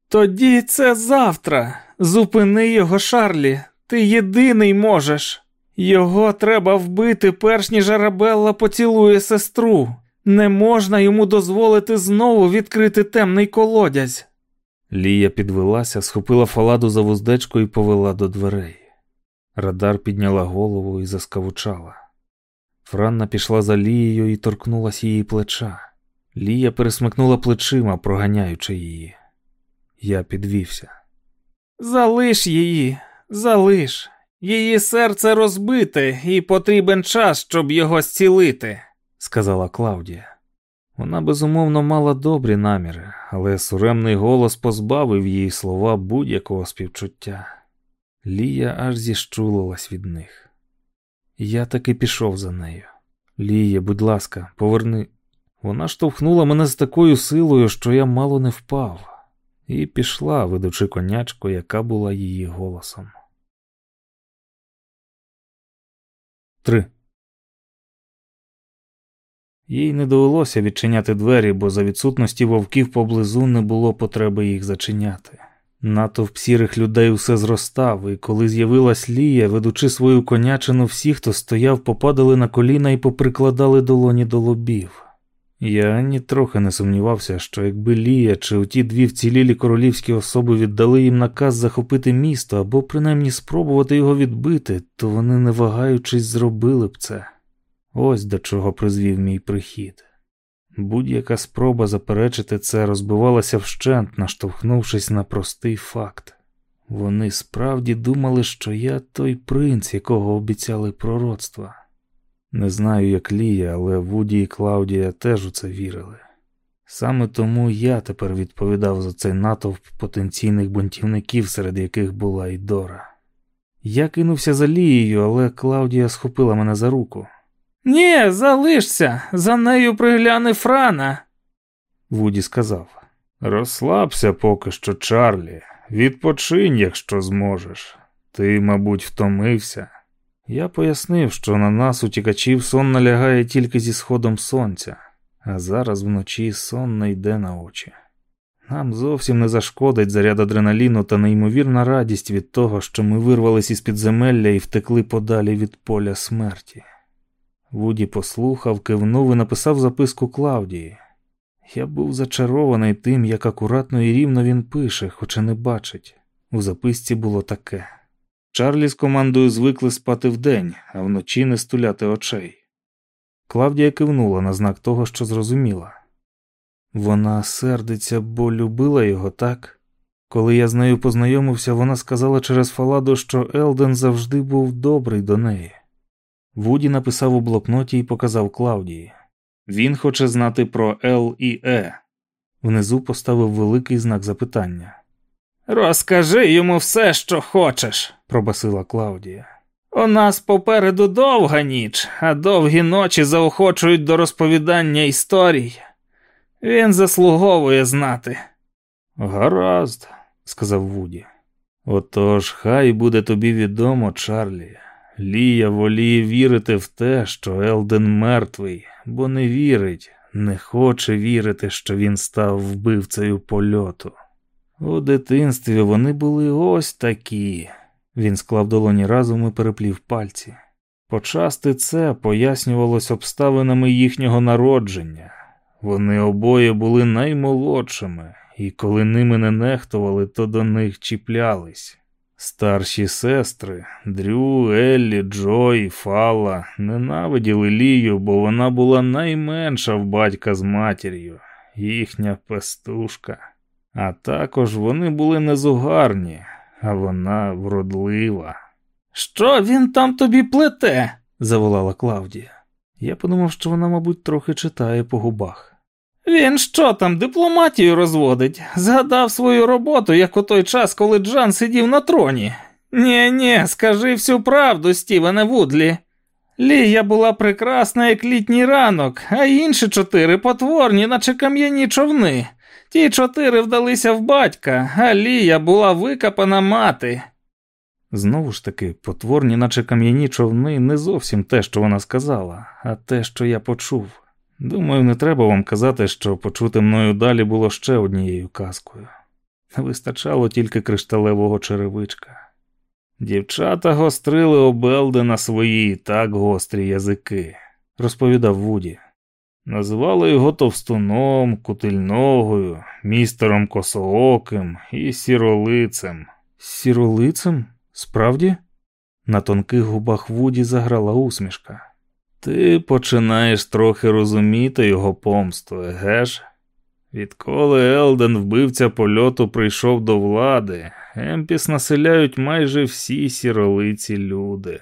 Тоді це завтра. Зупини його, Шарлі. Ти єдиний можеш. Його треба вбити, перш ніж Арабелла поцілує сестру. Не можна йому дозволити знову відкрити темний колодязь. Лія підвелася, схопила фаладу за вуздечку і повела до дверей. Радар підняла голову і заскавучала. Франна пішла за Лією і торкнулась її плеча. Лія пересмикнула плечима, проганяючи її. Я підвівся. Залиш її, залиш. Її серце розбите, і потрібен час, щоб його зцілити, сказала Клавдія. Вона безумовно мала добрі наміри, але суремний голос позбавив її слова будь-якого співчуття. Лія аж зіщулилась від них. Я таки пішов за нею. Лія, будь ласка, поверни. Вона штовхнула мене з такою силою, що я мало не впав, і пішла, ведучи конячку, яка була її голосом. 3. Їй не довелося відчиняти двері, бо за відсутності вовків поблизу не було потреби їх зачиняти. Натовп сірих людей усе зростав, і коли з'явилась Лія, ведучи свою конячину, всі, хто стояв, попадали на коліна і поприкладали долоні до лобів. Я нітрохи не сумнівався, що якби Лія чи оті дві вцілілі королівські особи віддали їм наказ захопити місто або принаймні спробувати його відбити, то вони, не вагаючись, зробили б це. Ось до чого призвів мій прихід. Будь-яка спроба заперечити це розбивалася вщент, наштовхнувшись на простий факт. Вони справді думали, що я той принц, якого обіцяли пророцтва. Не знаю, як Лія, але Вуді і Клаудія теж у це вірили. Саме тому я тепер відповідав за цей натовп потенційних бунтівників, серед яких була і Дора. Я кинувся за Лією, але Клаудія схопила мене за руку. Ні, залишся, за нею пригляне Франа. Вуді сказав. Розслабся поки що, Чарлі, відпочинь, якщо зможеш. Ти, мабуть, втомився. Я пояснив, що на нас утікачів сон налягає тільки зі сходом сонця, а зараз вночі сон не йде на очі. Нам зовсім не зашкодить заряд адреналіну та неймовірна радість від того, що ми вирвались із підземелля і втекли подалі від поля смерті. Вуді послухав, кивнув і написав записку Клавдії. Я був зачарований тим, як акуратно і рівно він пише, хоча не бачить. У записці було таке. Чарлі з командою звикли спати вдень, а вночі не стуляти очей. Клавдія кивнула на знак того, що зрозуміла. Вона сердиться, бо любила його так. Коли я з нею познайомився, вона сказала через Фаладу, що Елден завжди був добрий до неї. Вуді написав у блокноті і показав Клаудії. Він хоче знати про Л і Е. Внизу поставив великий знак запитання. Розкажи йому все, що хочеш, пробасила Клаудія. У нас попереду довга ніч, а довгі ночі заохочують до розповідання історій. Він заслуговує знати. Гаразд, сказав Вуді. Отож, хай буде тобі відомо, Чарлі. Лія воліє вірити в те, що Елден мертвий, бо не вірить, не хоче вірити, що він став вбивцею польоту. У дитинстві вони були ось такі. Він склав долоні разом і переплів пальці. Почасти це пояснювалось обставинами їхнього народження. Вони обоє були наймолодшими, і коли ними не нехтували, то до них чіплялись. Старші сестри Дрю, Еллі, Джо і Фалла ненавиділи Лію, бо вона була найменша в батька з матір'ю, їхня пестушка. А також вони були незугарні, а вона вродлива. Що він там тобі плете? заволала Клавдія. Я подумав, що вона, мабуть, трохи читає по губах. Він що там, дипломатію розводить? Згадав свою роботу, як у той час, коли Джан сидів на троні. Нє, нє, скажи всю правду, Стівене Вудлі. Лія була прекрасна, як літній ранок, а інші чотири потворні, наче кам'яні човни. Ті чотири вдалися в батька, а Лія була викопана мати. Знову ж таки, потворні, наче кам'яні човни, не зовсім те, що вона сказала, а те, що я почув. Думаю, не треба вам казати, що почути мною далі було ще однією казкою. Не вистачало тільки кришталевого черевичка. Дівчата гострили обелди на свої так гострі язики, розповідав Вуді. Називали його товстуном, кутильногою, містером косооким і сіролицем. Сіролицем? Справді? На тонких губах Вуді заграла усмішка. Ти починаєш трохи розуміти його помсту, еге ж? Відколи Елден, вбивця польоту, прийшов до влади, Емпіс населяють майже всі сіролиці люди.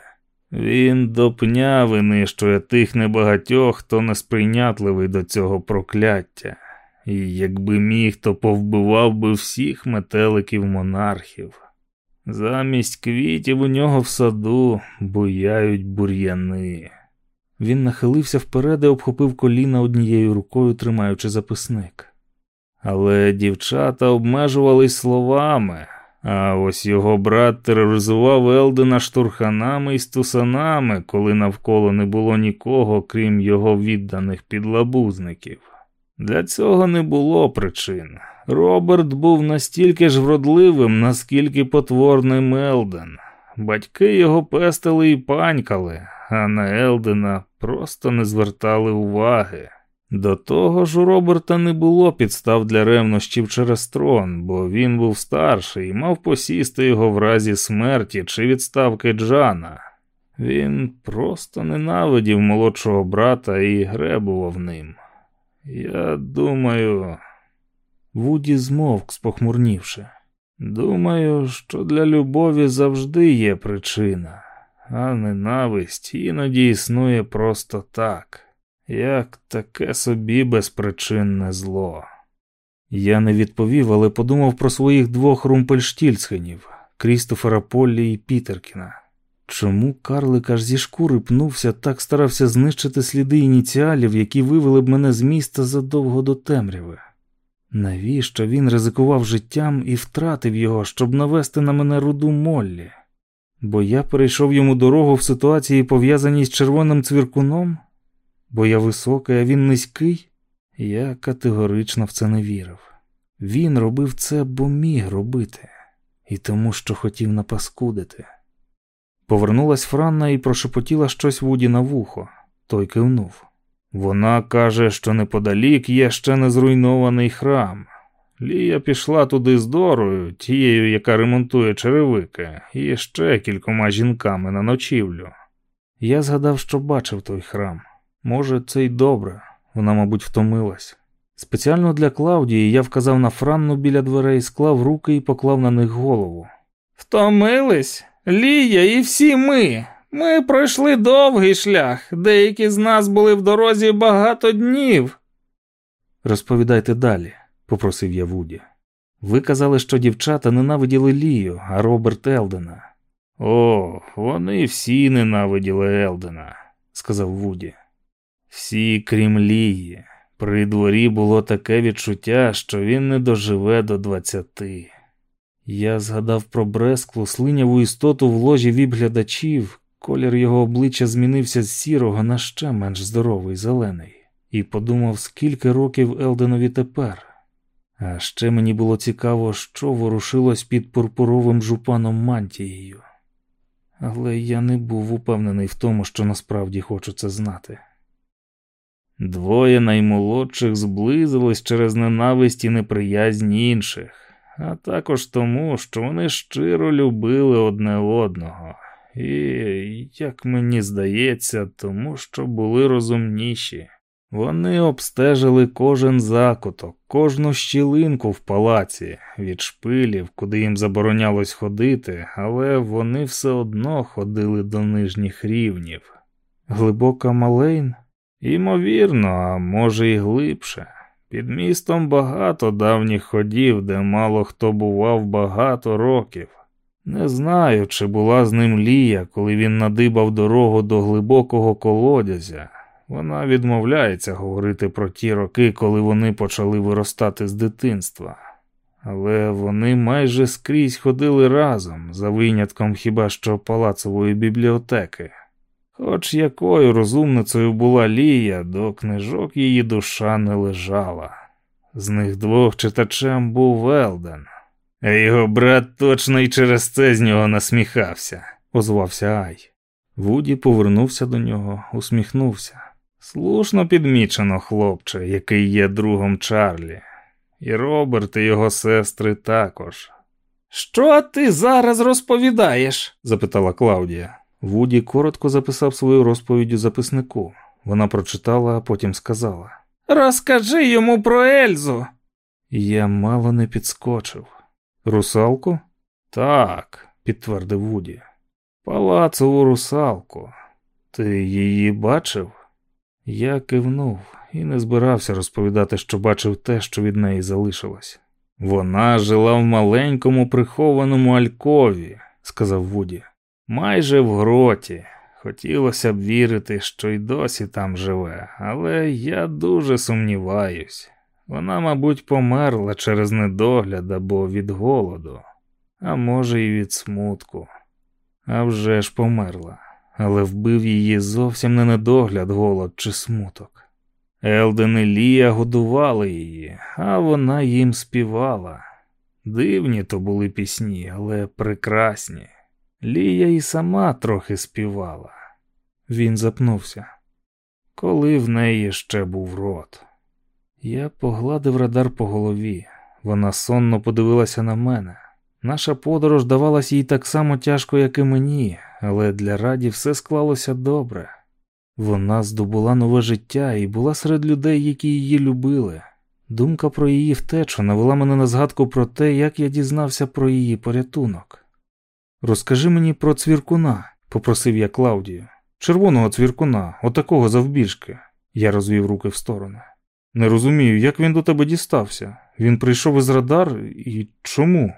Він до пня винищує тих небагатьох, хто несприйнятливий до цього прокляття, і якби міг, то повбивав би всіх метеликів монархів. Замість квітів у нього в саду буяють бур'яни. Він нахилився вперед і обхопив коліна однією рукою, тримаючи записник. Але дівчата обмежувались словами, а ось його брат тероризував Елдена штурханами і стусанами, коли навколо не було нікого, крім його відданих підлабузників. Для цього не було причин. Роберт був настільки ж вродливим, наскільки потворним Елден. Батьки його пестили і панькали, а на Елдена просто не звертали уваги. До того ж у Роберта не було підстав для ревнощів через трон, бо він був старший і мав посісти його в разі смерті чи відставки Джана. Він просто ненавидів молодшого брата і гребував ним. Я думаю, Вуді змовк, спохмурнівши. Думаю, що для любові завжди є причина а ненависть іноді існує просто так, як таке собі безпричинне зло. Я не відповів, але подумав про своїх двох румпельштільцхенів Крістофера Поллі і Пітеркіна. Чому карлик аж зі шкури пнувся, так старався знищити сліди ініціалів, які вивели б мене з міста задовго до темряви? Навіщо він ризикував життям і втратив його, щоб навести на мене руду Моллі? Бо я перейшов йому дорогу в ситуації, пов'язаній з червоним цвіркуном, бо я високий, а він низький, я категорично в це не вірив. Він робив це, бо міг робити, і тому, що хотів напаскудити. Повернулась Франна і прошепотіла щось Вуді на вухо, той кивнув. Вона каже, що неподалік є ще не зруйнований храм. Лія пішла туди з Дорою, тією, яка ремонтує черевики, і ще кількома жінками на ночівлю. Я згадав, що бачив той храм. Може, це й добре, вона, мабуть, втомилась. Спеціально для Клавдії я вказав на Франну біля дверей, склав руки і поклав на них голову. Втомились? Лія і всі ми. Ми пройшли довгий шлях, деякі з нас були в дорозі багато днів. Розповідайте далі попросив я Вуді. Ви казали, що дівчата ненавиділи Лію, а Роберт Елдена. О, вони всі ненавиділи Елдена, сказав Вуді. Всі, крім Лії. При дворі було таке відчуття, що він не доживе до двадцяти. Я згадав про бресклу слиняву істоту в ложі віп-глядачів, колір його обличчя змінився з сірого на ще менш здоровий зелений, і подумав, скільки років Елденові тепер. А ще мені було цікаво, що ворушилось під пурпуровим жупаном мантією. але я не був упевнений в тому, що насправді хочу це знати. Двоє наймолодших зблизились через ненависть і неприязнь інших, а також тому, що вони щиро любили одне одного, і, як мені здається, тому що були розумніші. Вони обстежили кожен закуток, кожну щілинку в палаці від шпилів, куди їм заборонялось ходити, але вони все одно ходили до нижніх рівнів. Глибока малейн? Імовірно, а може і глибше. Під містом багато давніх ходів, де мало хто бував багато років. Не знаю, чи була з ним Лія, коли він надибав дорогу до глибокого колодязя. Вона відмовляється говорити про ті роки, коли вони почали виростати з дитинства. Але вони майже скрізь ходили разом, за винятком хіба що палацової бібліотеки. Хоч якою розумницею була Лія, до книжок її душа не лежала. З них двох читачем був Велден, його брат точно й через це з нього насміхався, озвався Ай. Вуді повернувся до нього, усміхнувся. Слушно підмічено, хлопче, який є другом Чарлі, і Роберт і його сестри також. Що ти зараз розповідаєш? запитала Клаудія. Вуді коротко записав свою розповідь у записнику. Вона прочитала, а потім сказала: Розкажи йому про Ельзу. Я мало не підскочив. Русалку? Так, підтвердив Вуді. Палацову русалку. Ти її бачив? Я кивнув і не збирався розповідати, що бачив те, що від неї залишилось. Вона жила в маленькому прихованому алькові, сказав Вуді, майже в гроті. Хотілося б вірити, що й досі там живе, але я дуже сумніваюсь. Вона, мабуть, померла через недогляд або від голоду, а може, і від смутку. А вже ж померла але вбив її зовсім не недогляд, голод чи смуток. Елден і Лія годували її, а вона їм співала. Дивні то були пісні, але прекрасні. Лія і сама трохи співала. Він запнувся. Коли в неї ще був рот. Я погладив радар по голові. Вона сонно подивилася на мене. Наша подорож давалась їй так само тяжко, як і мені, але для раді все склалося добре. Вона здобула нове життя і була серед людей, які її любили. Думка про її втечу навела мене на згадку про те, як я дізнався про її порятунок. Розкажи мені про цвіркуна, попросив я Клаудію. Червоного цвіркуна, отакого завбільшки. Я розвів руки в сторони. Не розумію, як він до тебе дістався. Він прийшов із радар і чому?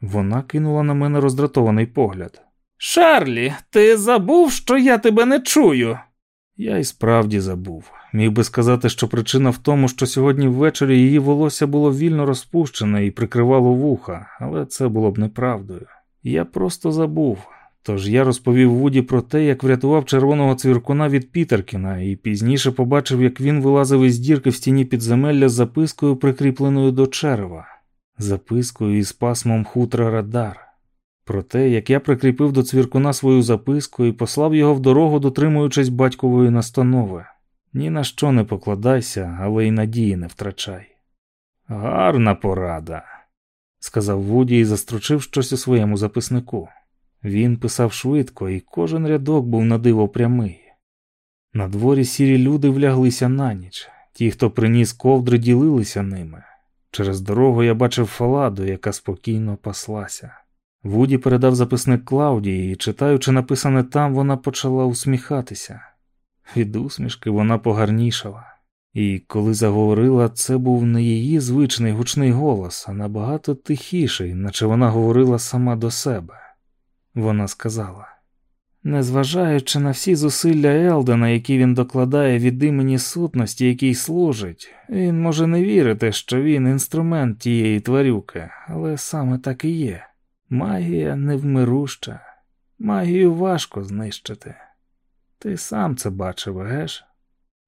Вона кинула на мене роздратований погляд. Шарлі, ти забув, що я тебе не чую. Я і справді забув. Міг би сказати, що причина в тому, що сьогодні ввечері її волосся було вільно розпущене і прикривало вуха, але це було б неправдою. Я просто забув. Тож я розповів Вуді про те, як врятував червоного цвіркуна від Пітеркіна, і пізніше побачив, як він вилазив із дірки в стіні підземелля з запискою, прикріпленою до черева, запискою із пасмом хутра Радар. Про те, як я прикріпив до цвіркуна свою записку і послав його в дорогу, дотримуючись батькової настанови. Ні на що не покладайся, але й надії не втрачай. Гарна порада, сказав Вуді і застрочив щось у своєму записнику. Він писав швидко, і кожен рядок був на диво прямий. На дворі сірі люди вляглися на ніч, ті, хто приніс ковдри, ділилися ними. Через дорогу я бачив фаладу, яка спокійно паслася. Вуді передав записник Клаудії, і, читаючи написане там, вона почала усміхатися. Від усмішки вона погарнішала. І коли заговорила, це був не її звичний гучний голос, а набагато тихіший, наче вона говорила сама до себе. Вона сказала: незважаючи на всі зусилля Елдена, які він докладає від імені сутності, якій служить, він може не вірити, що він інструмент тієї тварюки, але саме так і є. Магія невмируща, магію важко знищити. Ти сам це бачив, геш?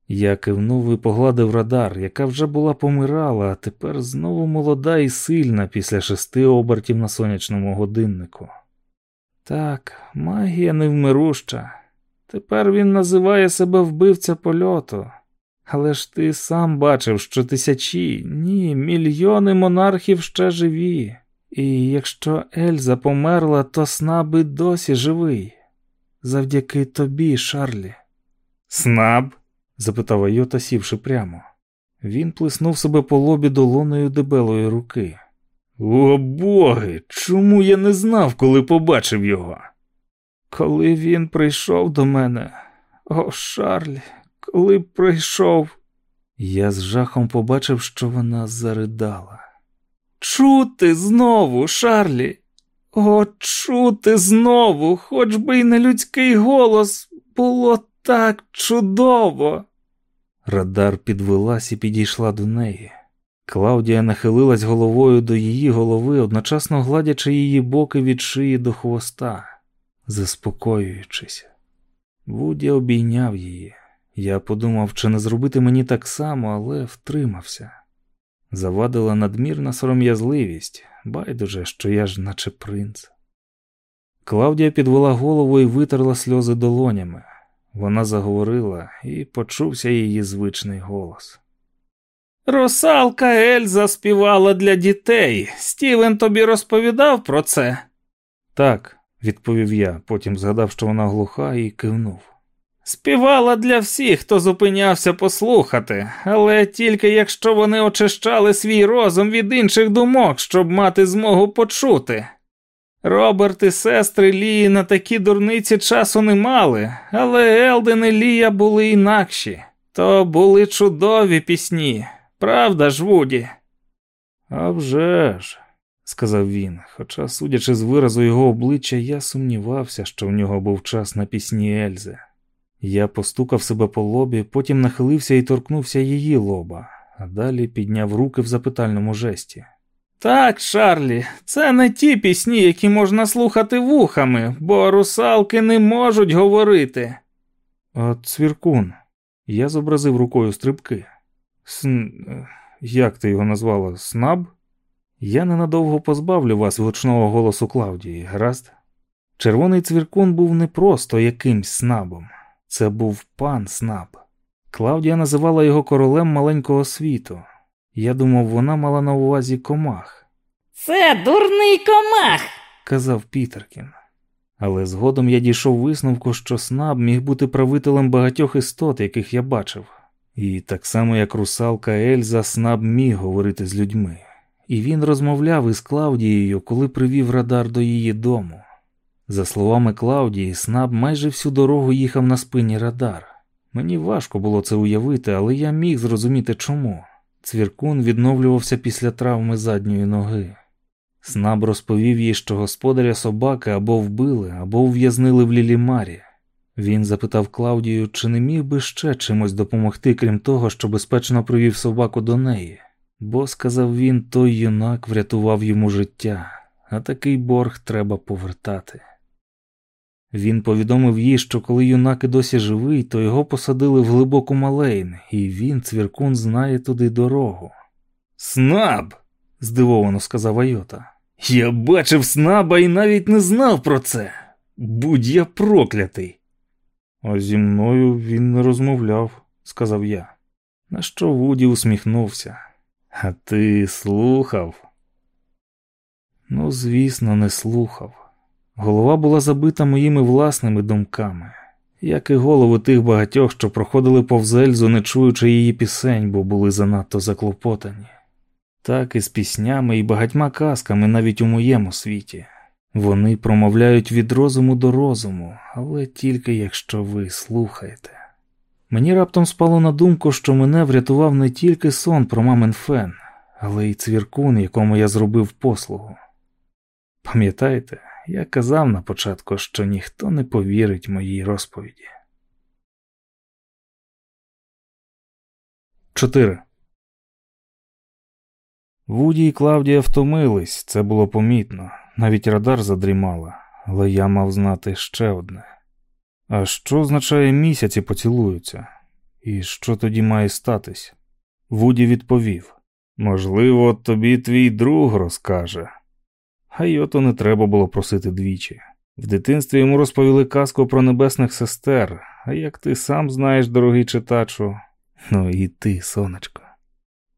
Я кивнув і погладив радар, яка вже була помирала, а тепер знову молода і сильна після шести обертів на сонячному годиннику. Так, магія невмируща. Тепер він називає себе вбивця польоту. Але ж ти сам бачив, що тисячі, ні, мільйони монархів ще живі. І якщо Ельза померла, то Снаб і досі живий. Завдяки тобі, Шарлі. Снаб? запитав Айота, сівши прямо. Він плеснув себе по лобі долоною дебелої руки. О боги, чому я не знав, коли побачив його? Коли він прийшов до мене, о, Шарлі, коли прийшов, я з жахом побачив, що вона заридала. Чути знову, Шарлі. О, чути знову, хоч би й не людський голос, було так чудово. Радар підвелась і підійшла до неї. Клаудія нахилилась головою до її голови, одночасно гладячи її боки від шиї до хвоста, заспокоюючись. Вуді обійняв її. Я подумав, чи не зробити мені так само, але втримався. Завадила надмірна сором'язливість, байдуже, що я ж наче принц. Клавдія підвела голову і витерла сльози долонями. Вона заговорила, і почувся її звичний голос. Русалка Ельза співала для дітей. Стівен тобі розповідав про це? Так, відповів я, потім згадав, що вона глуха, і кивнув. Співала для всіх, хто зупинявся послухати, але тільки якщо вони очищали свій розум від інших думок, щоб мати змогу почути. Роберт і сестри Лії на такі дурниці часу не мали, але Елден і Лія були інакші. То були чудові пісні, правда ж, Вуді? «А вже ж», – сказав він, хоча, судячи з виразу його обличчя, я сумнівався, що в нього був час на пісні Ельзи. Я постукав себе по лобі, потім нахилився і торкнувся її лоба, а далі підняв руки в запитальному жесті. Так, Шарлі, це не ті пісні, які можна слухати вухами, бо русалки не можуть говорити. От цвіркун. Я зобразив рукою стрибки. Сн... Як ти його назвала? Снаб? Я ненадовго позбавлю вас гучного голосу Клавдії, гаразд? Червоний цвіркун був не просто якимсь снабом. Це був пан Снаб. Клавдія називала його королем маленького світу. Я думав, вона мала на увазі комах. Це дурний комах, казав Пітеркін. Але згодом я дійшов висновку, що Снаб міг бути правителем багатьох істот, яких я бачив. І так само, як русалка Ельза, Снаб міг говорити з людьми. І він розмовляв із Клавдією, коли привів радар до її дому. За словами Клаудії, Снаб майже всю дорогу їхав на спині радар. Мені важко було це уявити, але я міг зрозуміти чому. Цвіркун відновлювався після травми задньої ноги. Снаб розповів їй, що господаря собаки або вбили, або ув'язнили в Лілімарі. Він запитав Клаудію, чи не міг би ще чимось допомогти, крім того, що безпечно привів собаку до неї, бо, сказав він, той юнак врятував йому життя, а такий борг треба повертати. Він повідомив їй, що коли юнак і досі живий, то його посадили в глибоку малейн, і він, цвіркун, знає туди дорогу. Снаб. здивовано сказав Айота. Я бачив снаба і навіть не знав про це. Будь я проклятий. А зі мною він не розмовляв, сказав я. На що Вуді усміхнувся. А ти слухав? Ну, звісно, не слухав. Голова була забита моїми власними думками, як і голови тих багатьох, що проходили повз Ельзу, не чуючи її пісень, бо були занадто заклопотані. Так і з піснями і багатьма казками навіть у моєму світі. Вони промовляють від розуму до розуму, але тільки якщо ви слухаєте. Мені раптом спало на думку, що мене врятував не тільки сон про мамин фен, але й цвіркун, якому я зробив послугу. Пам'ятаєте, я казав на початку, що ніхто не повірить моїй розповіді. 4. Вуді і Клавдія втомились, це було помітно. Навіть радар задрімала, але я мав знати ще одне. А що означає місяці поцілуються? І що тоді має статись? Вуді відповів Можливо, тобі твій друг розкаже. Гайоту не треба було просити двічі. В дитинстві йому розповіли казку про небесних сестер, а як ти сам знаєш, дорогий читачу, ну і ти, сонечко.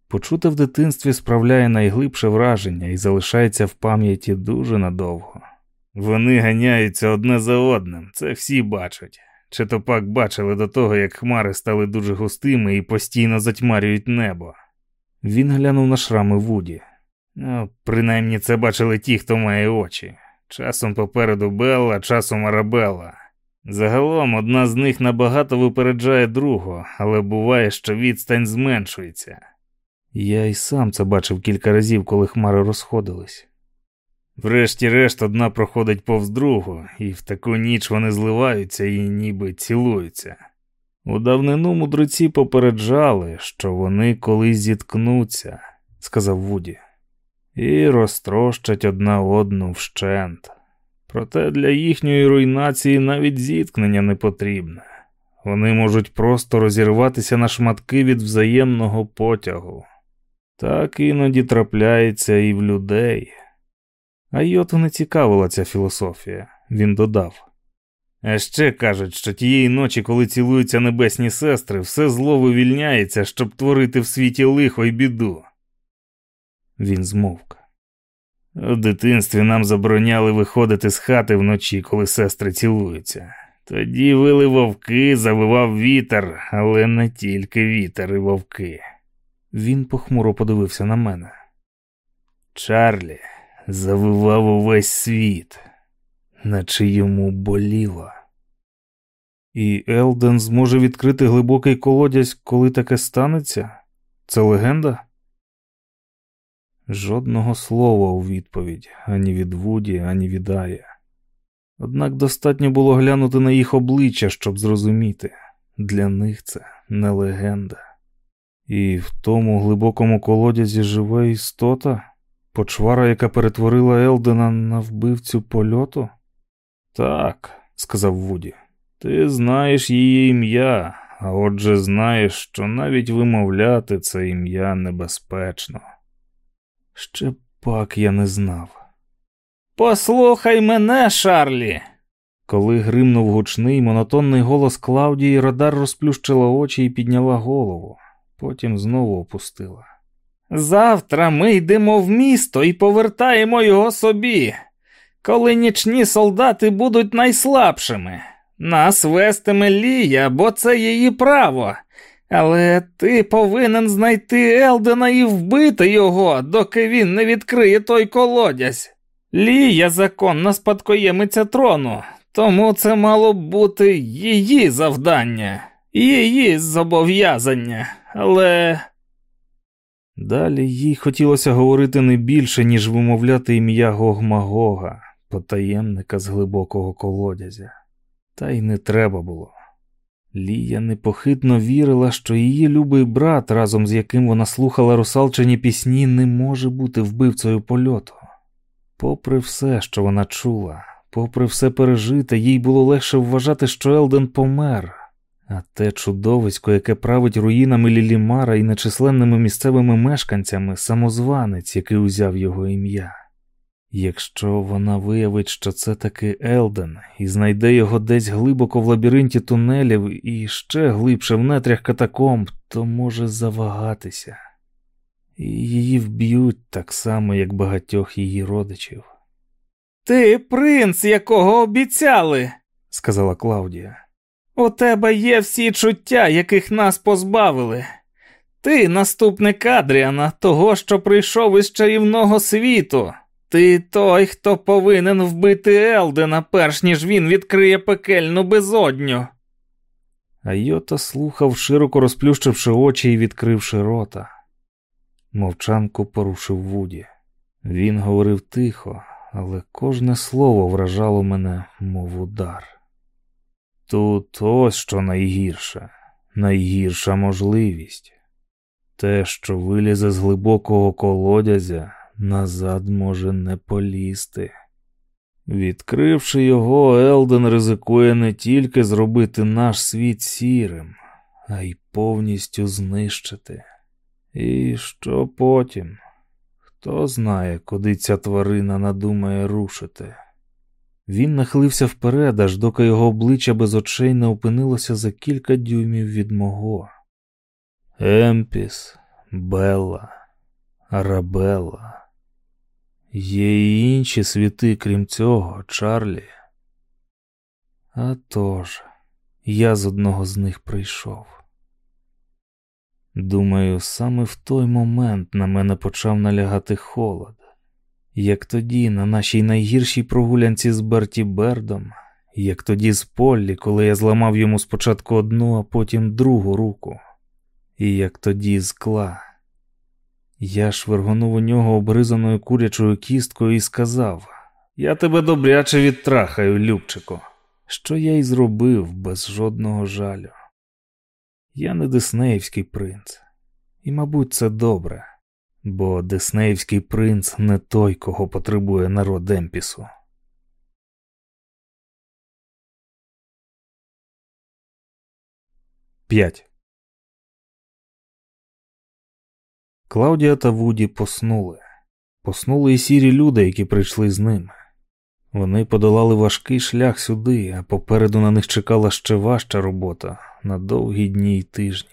Почуте в дитинстві справляє найглибше враження і залишається в пам'яті дуже надовго. Вони ганяються одне за одним, це всі бачать. Чи то пак бачили до того, як хмари стали дуже густими і постійно затьмарюють небо. Він глянув на шрами Вуді. Ну, принаймні це бачили ті, хто має очі. Часом попереду Белла, часом Арабелла. Загалом одна з них набагато випереджає другу, але буває, що відстань зменшується. Я й сам це бачив кілька разів, коли хмари розходились. Врешті-решт одна проходить повз другу, і в таку ніч вони зливаються і ніби цілуються. У давнину мудреці попереджали, що вони колись зіткнуться, сказав Вуді, і розтрощать одна одну вщент. Проте для їхньої руйнації навіть зіткнення не потрібне. Вони можуть просто розірватися на шматки від взаємного потягу. Так іноді трапляється і в людей. А Йоту не цікавила ця філософія, він додав. А ще кажуть, що тієї ночі, коли цілуються небесні сестри, все зло вивільняється, щоб творити в світі лихо й біду. Він змовк. У дитинстві нам забороняли виходити з хати вночі, коли сестри цілуються. Тоді вили вовки, завивав вітер, але не тільки вітер і вовки. Він похмуро подивився на мене. Чарлі завивав увесь світ, наче йому боліло. І Елден зможе відкрити глибокий колодязь, коли таке станеться? Це легенда? Жодного слова у відповідь ані від Вуді, ані від Ая. Однак достатньо було глянути на їх обличчя, щоб зрозуміти для них це не легенда. І в тому глибокому колодязі живе істота, почвара, яка перетворила Елдена на вбивцю польоту? Так, сказав Вуді, ти знаєш її ім'я, а отже знаєш, що навіть вимовляти це ім'я небезпечно. Ще пак я не знав. Послухай мене, Шарлі. Коли гримнув гучний монотонний голос Клаудії, Радар розплющила очі і підняла голову, потім знову опустила. Завтра ми йдемо в місто і повертаємо його собі, коли нічні солдати будуть найслабшими. Нас вестиме Лія, бо це її право. Але ти повинен знайти Елдена і вбити його, доки він не відкриє той колодязь. Лія законна спадкоємиця трону, тому це мало б бути її завдання, її зобов'язання, але. Далі їй хотілося говорити не більше, ніж вимовляти ім'я Гогмагога, потаємника з глибокого колодязя. Та й не треба було. Лія непохитно вірила, що її любий брат, разом з яким вона слухала русалчині пісні, не може бути вбивцею польоту. Попри все, що вона чула, попри все пережите, їй було легше вважати, що Елден помер, а те чудовисько, яке править руїнами Лілімара і нечисленними місцевими мешканцями, самозванець, який узяв його ім'я. Якщо вона виявить, що це таки Елден, і знайде його десь глибоко в лабіринті тунелів і ще глибше в нетрях катакомб, то може завагатися, і її вб'ють так само, як багатьох її родичів. Ти принц, якого обіцяли, сказала Клаудія. У тебе є всі чуття, яких нас позбавили. Ти наступник Адріана, того, що прийшов із чарівного світу. Ти той, хто повинен вбити Елдена, перш ніж він відкриє пекельну безодню. А Йота слухав, широко розплющивши очі і відкривши рота. Мовчанку порушив Вуді. Він говорив тихо, але кожне слово вражало мене, мов удар. Тут ось що найгірше, найгірша можливість. Те, що вилізе з глибокого колодязя, назад може не полізти. Відкривши його, Елден ризикує не тільки зробити наш світ сірим, а й повністю знищити. І що потім? Хто знає, куди ця тварина надумає рушити? Він нахилився вперед, аж доки його обличчя без очей не опинилося за кілька дюймів від мого. Емпіс, Белла, Арабелла. Є і інші світи, крім цього, Чарлі. А тож, я з одного з них прийшов. Думаю, саме в той момент на мене почав налягати холод, як тоді на нашій найгіршій прогулянці з Берті Бердом, як тоді з Поллі, коли я зламав йому спочатку одну, а потім другу руку, і як тоді з Кла. Я швиргонув у нього обризаною курячою кісткою і сказав: Я тебе добряче відтрахаю, Любчику, що я й зробив без жодного жалю. Я не Диснеївський принц, і, мабуть, це добре, бо Диснеївський принц не той, кого потребує народ Емпісу. П'ять. Клаудія та Вуді поснули. Поснули і сірі люди, які прийшли з ними. Вони подолали важкий шлях сюди, а попереду на них чекала ще важча робота на довгі дні й тижні.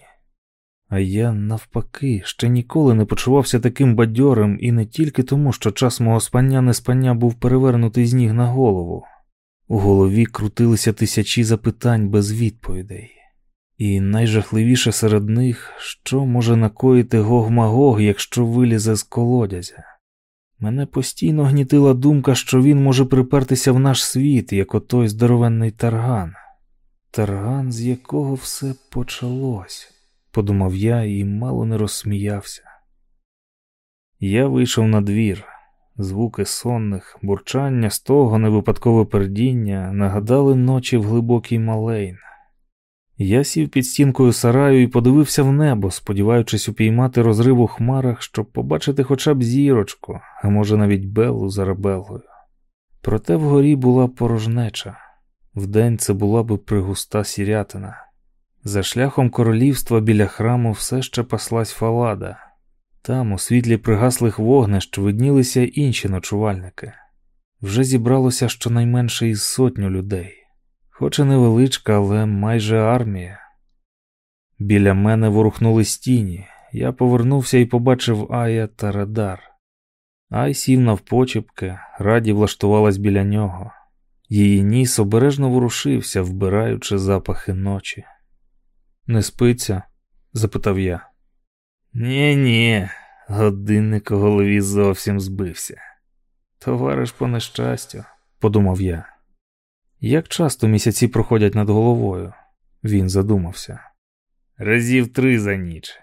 А я, навпаки, ще ніколи не почувався таким бадьорим і не тільки тому, що час мого спання не спання був перевернутий з ніг на голову. У голові крутилися тисячі запитань без відповідей. І найжахливіше серед них, що може накоїти Гог-Магог, якщо вилізе з колодязя. Мене постійно гнітила думка, що він може припертися в наш світ, як отой здоровенний тарган. Тарган, з якого все почалось, подумав я і мало не розсміявся. Я вийшов на двір. Звуки сонних, бурчання, стогони, випадкове пердіння нагадали ночі в глибокій малейн. Я сів під стінкою сараю і подивився в небо, сподіваючись упіймати розрив у хмарах, щоб побачити хоча б зірочку, а може навіть Беллу за рабелою. Проте вгорі була порожнеча. Вдень це була би пригуста сірятина. За шляхом королівства біля храму все ще паслась фалада. Там, у світлі пригаслих вогнищ, виднілися інші ночувальники. Вже зібралося щонайменше із сотню людей хоч і невеличка, але майже армія. Біля мене ворухнули стіні. Я повернувся і побачив Ая та Радар. Ай сів навпочепки, раді влаштувалась біля нього. Її ніс обережно ворушився, вбираючи запахи ночі. Не спиться? запитав я. Нє ні, годинник у голові зовсім збився. Товариш по нещастю, подумав я. Як часто місяці проходять над головою? Він задумався. Разів три за ніч,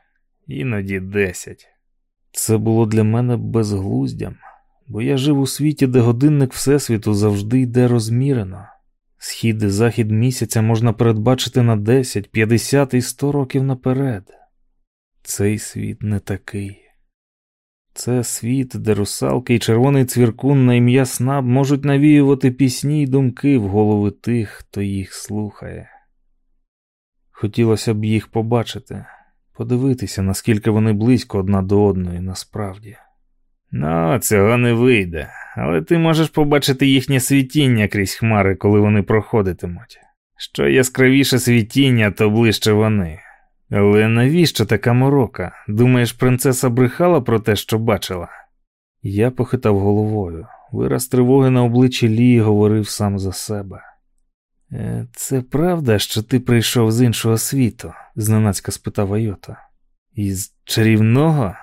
іноді десять. Це було для мене безглуздям, бо я жив у світі, де годинник Всесвіту завжди йде розмірено. Схід і захід місяця можна передбачити на 10, 50 і 100 років наперед. Цей світ не такий. Це світ, де русалки і червоний цвіркун на ім'я снаб можуть навіювати пісні й думки в голови тих, хто їх слухає. Хотілося б їх побачити, подивитися, наскільки вони близько одна до одної насправді. Ну, цього не вийде, але ти можеш побачити їхнє світіння крізь хмари, коли вони проходитимуть. Що яскравіше світіння, то ближче вони. Але навіщо така морока? Думаєш, принцеса брехала про те, що бачила? Я похитав головою. Вираз тривоги на обличчі Лії говорив сам за себе. «Е, це правда, що ти прийшов з іншого світу? зненацька спитав Айота. Із чарівного?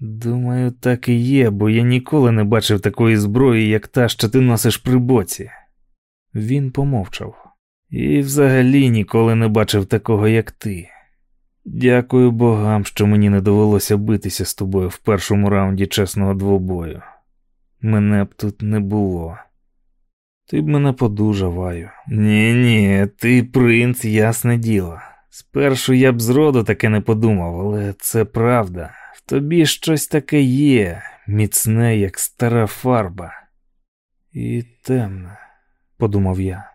Думаю, так і є, бо я ніколи не бачив такої зброї, як та, що ти носиш при боці. Він помовчав. І взагалі ніколи не бачив такого, як ти. Дякую богам, що мені не довелося битися з тобою в першому раунді чесного двобою. Мене б тут не було. Ти б мене подужав, Аю. Ні, ні, ти принц, ясне діло. Спершу я б зроду таке не подумав, але це правда. В тобі щось таке є, міцне, як стара фарба. І темне, подумав я.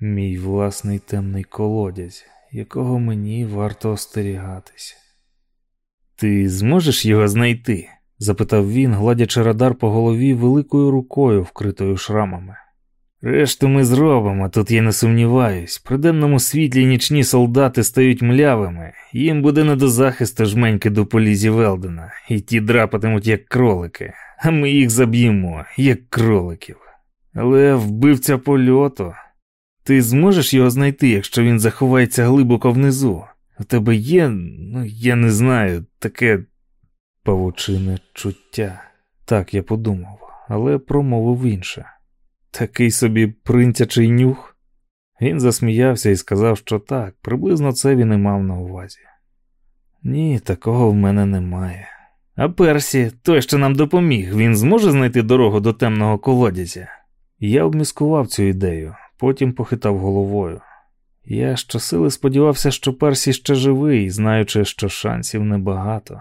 Мій власний темний колодязь якого мені варто остерігатися. Ти зможеш його знайти? запитав він, гладячи радар по голові великою рукою, вкритою шрамами. Решту ми зробимо, тут я не сумніваюсь. При денному світлі нічні солдати стають млявими, їм буде не до захисту жменьки до полізі Велдена, і ті драпатимуть як кролики, а ми їх заб'ємо, як кроликів. Але вбивця польоту. Ти зможеш його знайти, якщо він заховається глибоко внизу. У тебе є, ну я не знаю, таке павучине чуття. Так я подумав, але промовив інше. Такий собі принцячий нюх. Він засміявся і сказав, що так, приблизно це він і мав на увазі. Ні, такого в мене немає. А Персі, той, що нам допоміг, він зможе знайти дорогу до темного колодязя. Я обміскував цю ідею, потім похитав головою. Я щосили сподівався, що Персі ще живий, знаючи, що шансів небагато.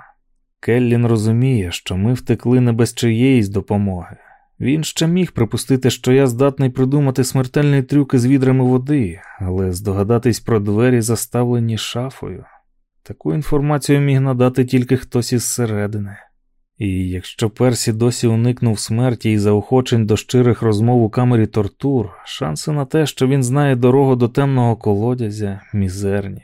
Келлін розуміє, що ми втекли не без чиєїсь допомоги. Він ще міг припустити, що я здатний придумати смертельний трюк із відрами води, але здогадатись про двері, заставлені шафою. Таку інформацію міг надати тільки хтось із середини. І якщо Персі досі уникнув смерті і заохочень до щирих розмов у камері тортур, шанси на те, що він знає дорогу до темного колодязя, мізерні.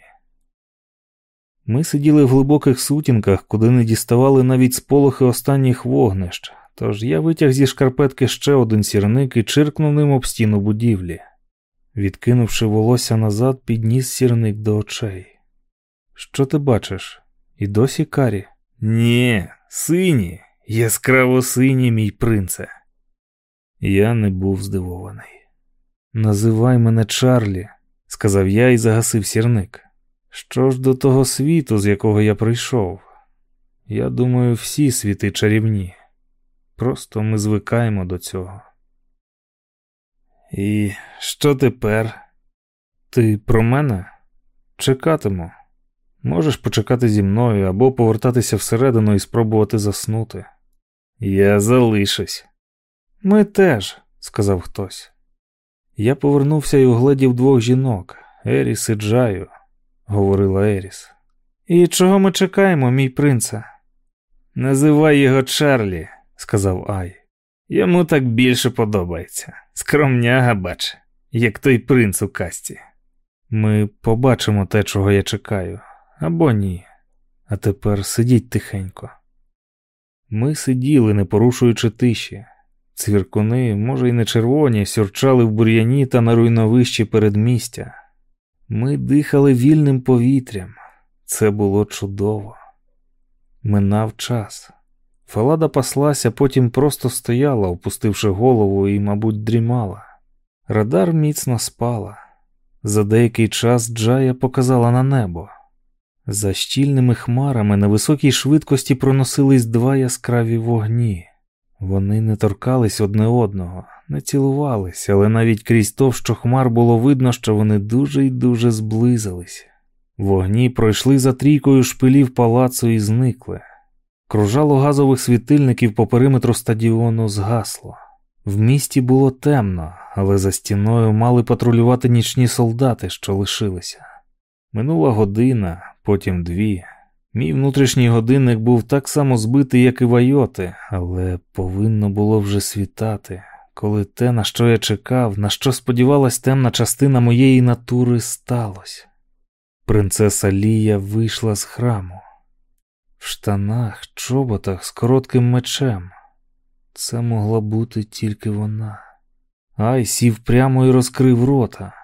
Ми сиділи в глибоких сутінках, куди не діставали навіть сполохи останніх вогнищ, тож я витяг зі шкарпетки ще один сірник і чиркнув ним об стіну будівлі. Відкинувши волосся назад, підніс сірник до очей. Що ти бачиш? І досі карі? Ні, сині, яскраво сині, мій принце. Я не був здивований. Називай мене Чарлі, сказав я і загасив сірник. Що ж до того світу, з якого я прийшов? Я думаю, всі світи чарівні. Просто ми звикаємо до цього. І що тепер? Ти про мене? Чекатиму. Можеш почекати зі мною або повертатися всередину і спробувати заснути. Я залишусь. Ми теж, сказав хтось. Я повернувся і угледів двох жінок Еріс і Джаю, говорила Еріс. І чого ми чекаємо, мій принце? Називай його Чарлі, сказав Ай. Йому так більше подобається. Скромняга, бач, як той принц у касті. Ми побачимо те, чого я чекаю, або ні. А тепер сидіть тихенько. Ми сиділи, не порушуючи тиші. Цвіркуни, може, й не червоні, сюрчали в бур'яні та на руйновищі передмістя. Ми дихали вільним повітрям. Це було чудово. Минав час. Фалада паслася, потім просто стояла, опустивши голову і, мабуть, дрімала. Радар міцно спала. За деякий час Джая показала на небо. За щільними хмарами на високій швидкості проносились два яскраві вогні. Вони не торкались одне одного, не цілувались, але навіть крізь товщу хмар було видно, що вони дуже й дуже зблизились. Вогні пройшли за трійкою шпилів палацу і зникли. Кружало газових світильників по периметру стадіону згасло. В місті було темно, але за стіною мали патрулювати нічні солдати, що лишилися. Минула година, потім дві. Мій внутрішній годинник був так само збитий, як і вайоти, але повинно було вже світати, коли те, на що я чекав, на що сподівалась темна частина моєї натури, сталося. Принцеса Лія вийшла з храму. В штанах, чоботах з коротким мечем. Це могла бути тільки вона. Ай сів прямо і розкрив рота.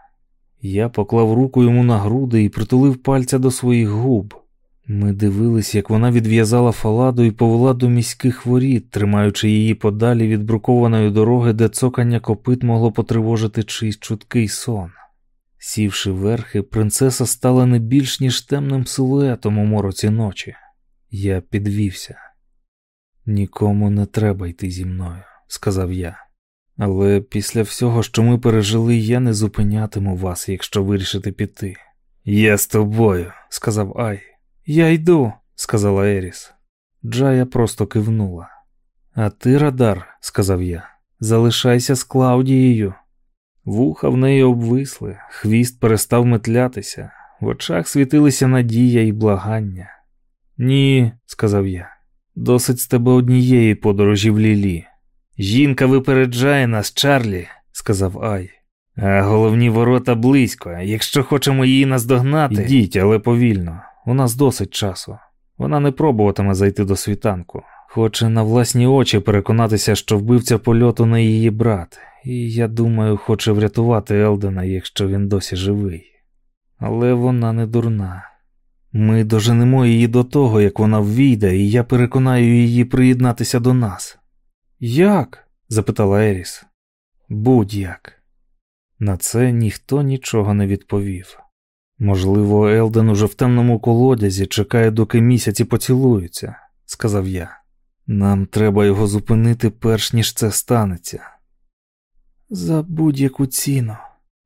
Я поклав руку йому на груди і притулив пальця до своїх губ. Ми дивились, як вона відв'язала фаладу і повела до міських воріт, тримаючи її подалі від брукованої дороги, де цокання копит могло потривожити чийсь чуткий сон. Сівши верхи, принцеса стала не більш ніж темним силуетом у мороці ночі. Я підвівся. Нікому не треба йти зі мною, сказав я. Але після всього, що ми пережили, я не зупинятиму вас, якщо вирішите піти. Я з тобою, сказав Ай. Я йду, сказала Еріс. Джая просто кивнула. А ти, Радар, сказав я, залишайся з Клаудією. Вуха в неї обвисли, хвіст перестав метлятися, в очах світилися надія і благання. Ні, сказав я, досить з тебе однієї подорожі в Лілі. Жінка випереджає нас, Чарлі, сказав Ай. А головні ворота близько. Якщо хочемо її наздогнати, йдіть, але повільно. У нас досить часу. Вона не пробуватиме зайти до світанку. Хоче на власні очі переконатися, що вбивця польоту не її брат, і я думаю, хоче врятувати Елдена, якщо він досі живий. Але вона не дурна. Ми доженемо її до того, як вона ввійде, і я переконаю її приєднатися до нас. Як? запитала Еріс. Будь-як. На це ніхто нічого не відповів. Можливо, Елден уже в темному колодязі чекає, доки місяці поцілуються, сказав я. Нам треба його зупинити, перш ніж це станеться. За будь-яку ціну,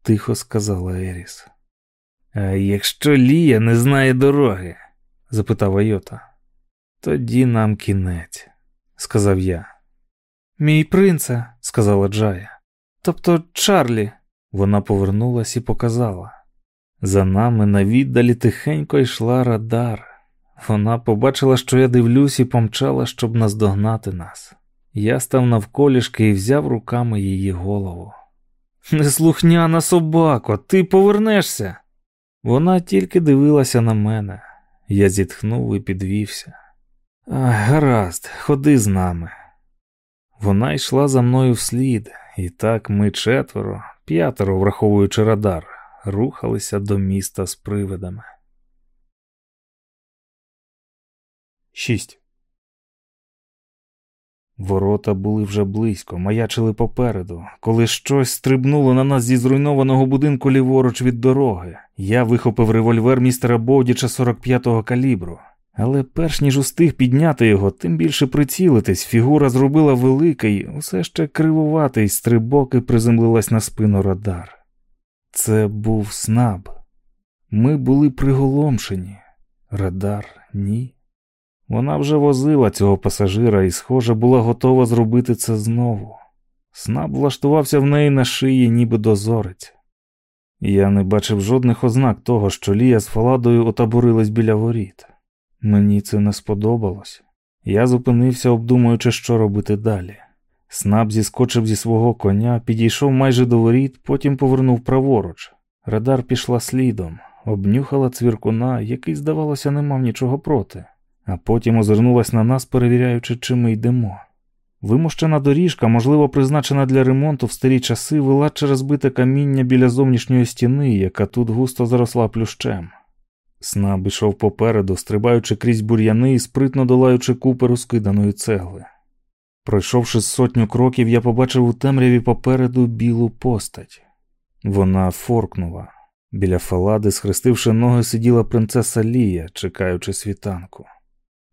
тихо сказала Еріс. А якщо Лія не знає дороги? запитав Айота. Тоді нам кінець, сказав я. Мій принце, сказала Джая. Тобто Чарлі. Вона повернулась і показала. За нами на віддалі тихенько йшла радар. Вона побачила, що я дивлюсь, і помчала, щоб наздогнати нас. Я став навколішки і взяв руками її голову. Неслухняна собако, ти повернешся. Вона тільки дивилася на мене. Я зітхнув і підвівся. Гаразд, ходи з нами. Вона йшла за мною вслід, і так ми четверо, п'ятеро, враховуючи радар, рухалися до міста з привидами. 6. Ворота були вже близько, маячили попереду. Коли щось стрибнуло на нас зі зруйнованого будинку ліворуч від дороги, я вихопив револьвер містера Бовдіча 45-го калібру. Але перш ніж устиг підняти його, тим більше прицілитись, фігура зробила великий, усе ще кривуватий стрибок і приземлилась на спину радар. Це був снаб. Ми були приголомшені. Радар ні. Вона вже возила цього пасажира і, схоже, була готова зробити це знову. Снаб влаштувався в неї на шиї, ніби дозорець. Я не бачив жодних ознак того, що Лія з Фаладою отаборились біля воріт. Мені це не сподобалось. Я зупинився, обдумуючи, що робити далі. Снаб зіскочив зі свого коня, підійшов майже до воріт, потім повернув праворуч. Радар пішла слідом, обнюхала цвіркуна, який, здавалося, не мав нічого проти, а потім озирнулась на нас, перевіряючи, чи ми йдемо. Вимущена доріжка, можливо, призначена для ремонту в старі часи, вела через бите каміння біля зовнішньої стіни, яка тут густо заросла плющем. Снаб ішов попереду, стрибаючи крізь бур'яни і спритно долаючи купи розкиданої цегли. Пройшовши сотню кроків, я побачив у темряві попереду білу постать. Вона форкнула. Біля фалади, схрестивши ноги, сиділа принцеса Лія, чекаючи світанку.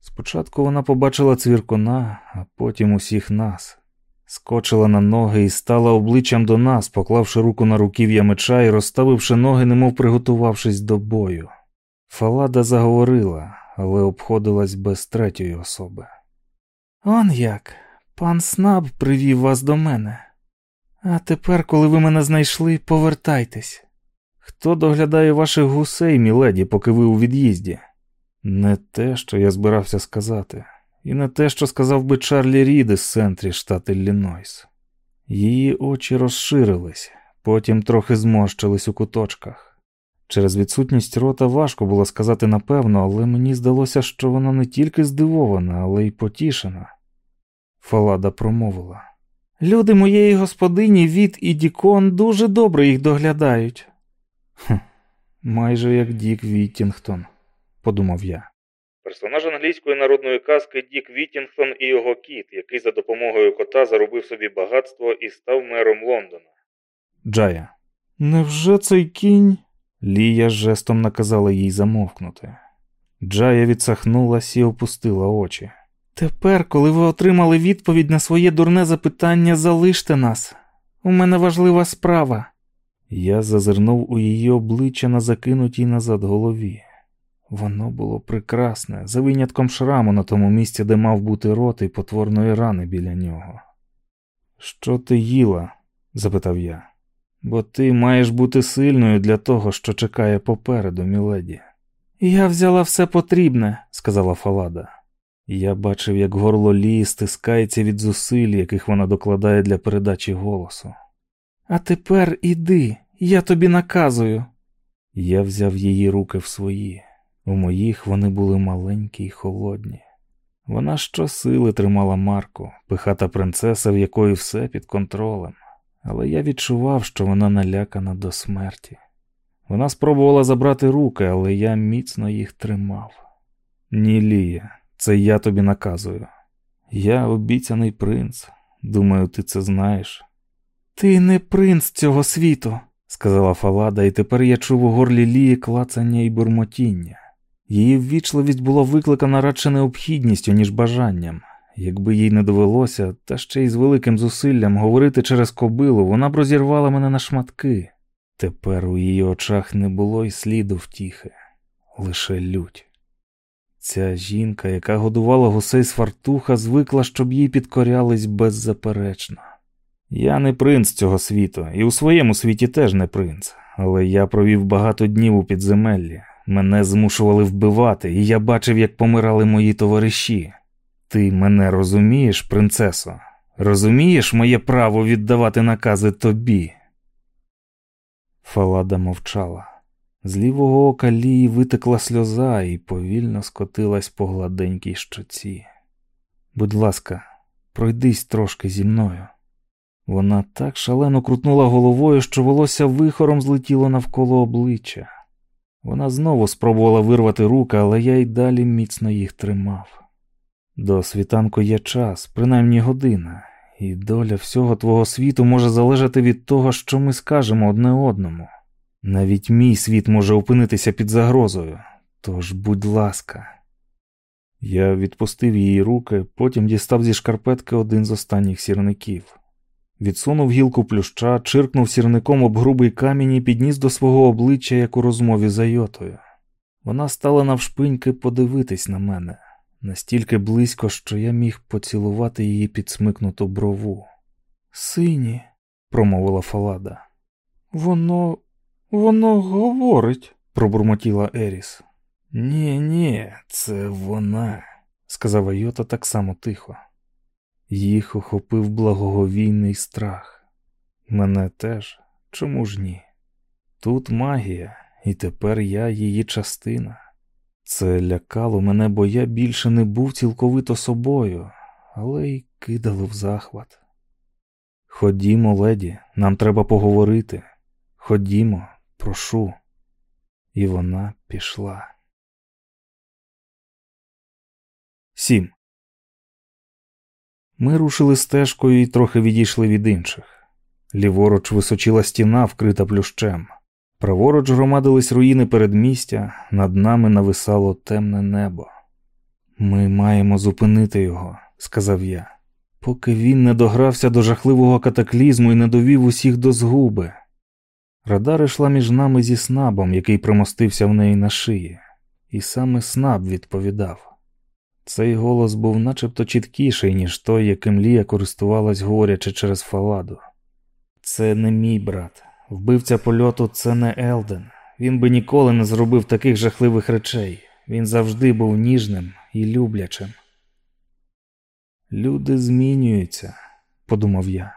Спочатку вона побачила цвіркуна, а потім усіх нас. Скочила на ноги і стала обличчям до нас, поклавши руку на руків'я меча і розставивши ноги, немов приготувавшись до бою. Фалада заговорила, але обходилась без третьої особи. Он як, пан Снаб привів вас до мене. А тепер, коли ви мене знайшли, повертайтесь. Хто доглядає ваших гусей, міледі, поки ви у від'їзді? Не те, що я збирався сказати, і не те, що сказав би Чарлі Рід із центрі штат Іллінойс. Її очі розширились, потім трохи зморщились у куточках. Через відсутність рота важко було сказати напевно, але мені здалося, що вона не тільки здивована, але й потішена. Фалада промовила. Люди моєї господині Віт і Дікон дуже добре їх доглядають. Хм, майже як Дік Віттінгтон, подумав я. Персонаж англійської народної казки Дік Віттінгтон і його кіт, який за допомогою кота заробив собі багатство і став мером Лондона. Джая. Невже цей кінь? Лія жестом наказала їй замовкнути. Джая відсахнулась і опустила очі. Тепер, коли ви отримали відповідь на своє дурне запитання, залиште нас. У мене важлива справа. Я зазирнув у її обличчя на закинутій назад голові. Воно було прекрасне, за винятком шраму на тому місці, де мав бути рот і потворної рани біля нього. Що ти їла? запитав я. Бо ти маєш бути сильною для того, що чекає попереду, міледі. Я взяла все потрібне, сказала Фалада. Я бачив, як горло Лії стискається від зусиль, яких вона докладає для передачі голосу. А тепер іди, я тобі наказую. Я взяв її руки в свої. У моїх вони були маленькі й холодні. Вона щосили тримала Марку, пихата принцеса, в якої все під контролем, але я відчував, що вона налякана до смерті. Вона спробувала забрати руки, але я міцно їх тримав. Ні, Лія, це я тобі наказую. Я обіцяний принц. Думаю, ти це знаєш. Ти не принц цього світу, сказала Фалада, і тепер я чув у горлі Лії клацання і бурмотіння. Її ввічливість була викликана радше необхідністю, ніж бажанням. Якби їй не довелося, та ще й з великим зусиллям говорити через кобилу, вона б розірвала мене на шматки. Тепер у її очах не було й сліду втіхи, лише лють. Ця жінка, яка годувала гусей з фартуха, звикла, щоб їй підкорялись беззаперечно. Я не принц цього світу, і у своєму світі теж не принц, але я провів багато днів у підземеллі. Мене змушували вбивати, і я бачив, як помирали мої товариші. Ти мене розумієш, принцесо? Розумієш моє право віддавати накази тобі? Фалада мовчала. З лівого ока Лії витекла сльоза і повільно скотилась по гладенькій щоці. Будь ласка, пройдись трошки зі мною. Вона так шалено крутнула головою, що волосся вихором злетіло навколо обличчя. Вона знову спробувала вирвати руки, але я й далі міцно їх тримав. До світанку є час, принаймні година, і доля всього твого світу може залежати від того, що ми скажемо одне одному. Навіть мій світ може опинитися під загрозою, тож, будь ласка. Я відпустив її руки, потім дістав зі шкарпетки один з останніх сірників. Відсунув гілку плюща, чиркнув сірником об грубий камінь і підніс до свого обличчя, як у розмові з Айотою. Вона стала навшпиньки подивитись на мене настільки близько, що я міг поцілувати її підсмикнуту брову. Сині, промовила Фалада. Воно, воно говорить, пробурмотіла Еріс. Ні, ні, це вона, сказав Айота так само тихо. Їх охопив благоговійний страх. Мене теж, чому ж ні? Тут магія, і тепер я її частина. Це лякало мене, бо я більше не був цілковито собою, але й кидало в захват. Ходімо, леді, нам треба поговорити. Ходімо, прошу. І вона пішла. Сім. Ми рушили стежкою і трохи відійшли від інших. Ліворуч височила стіна, вкрита плющем. Праворуч громадились руїни передмістя, над нами нависало темне небо. Ми маємо зупинити його, сказав я, поки він не догрався до жахливого катаклізму і не довів усіх до згуби. Радар йшла між нами зі снабом, який примостився в неї на шиї, і саме снаб відповідав. Цей голос був начебто чіткіший, ніж той, яким Лія користувалась, говорячи через фаладу. Це не мій брат. Вбивця польоту це не Елден. Він би ніколи не зробив таких жахливих речей. Він завжди був ніжним і люблячим. Люди змінюються, подумав я,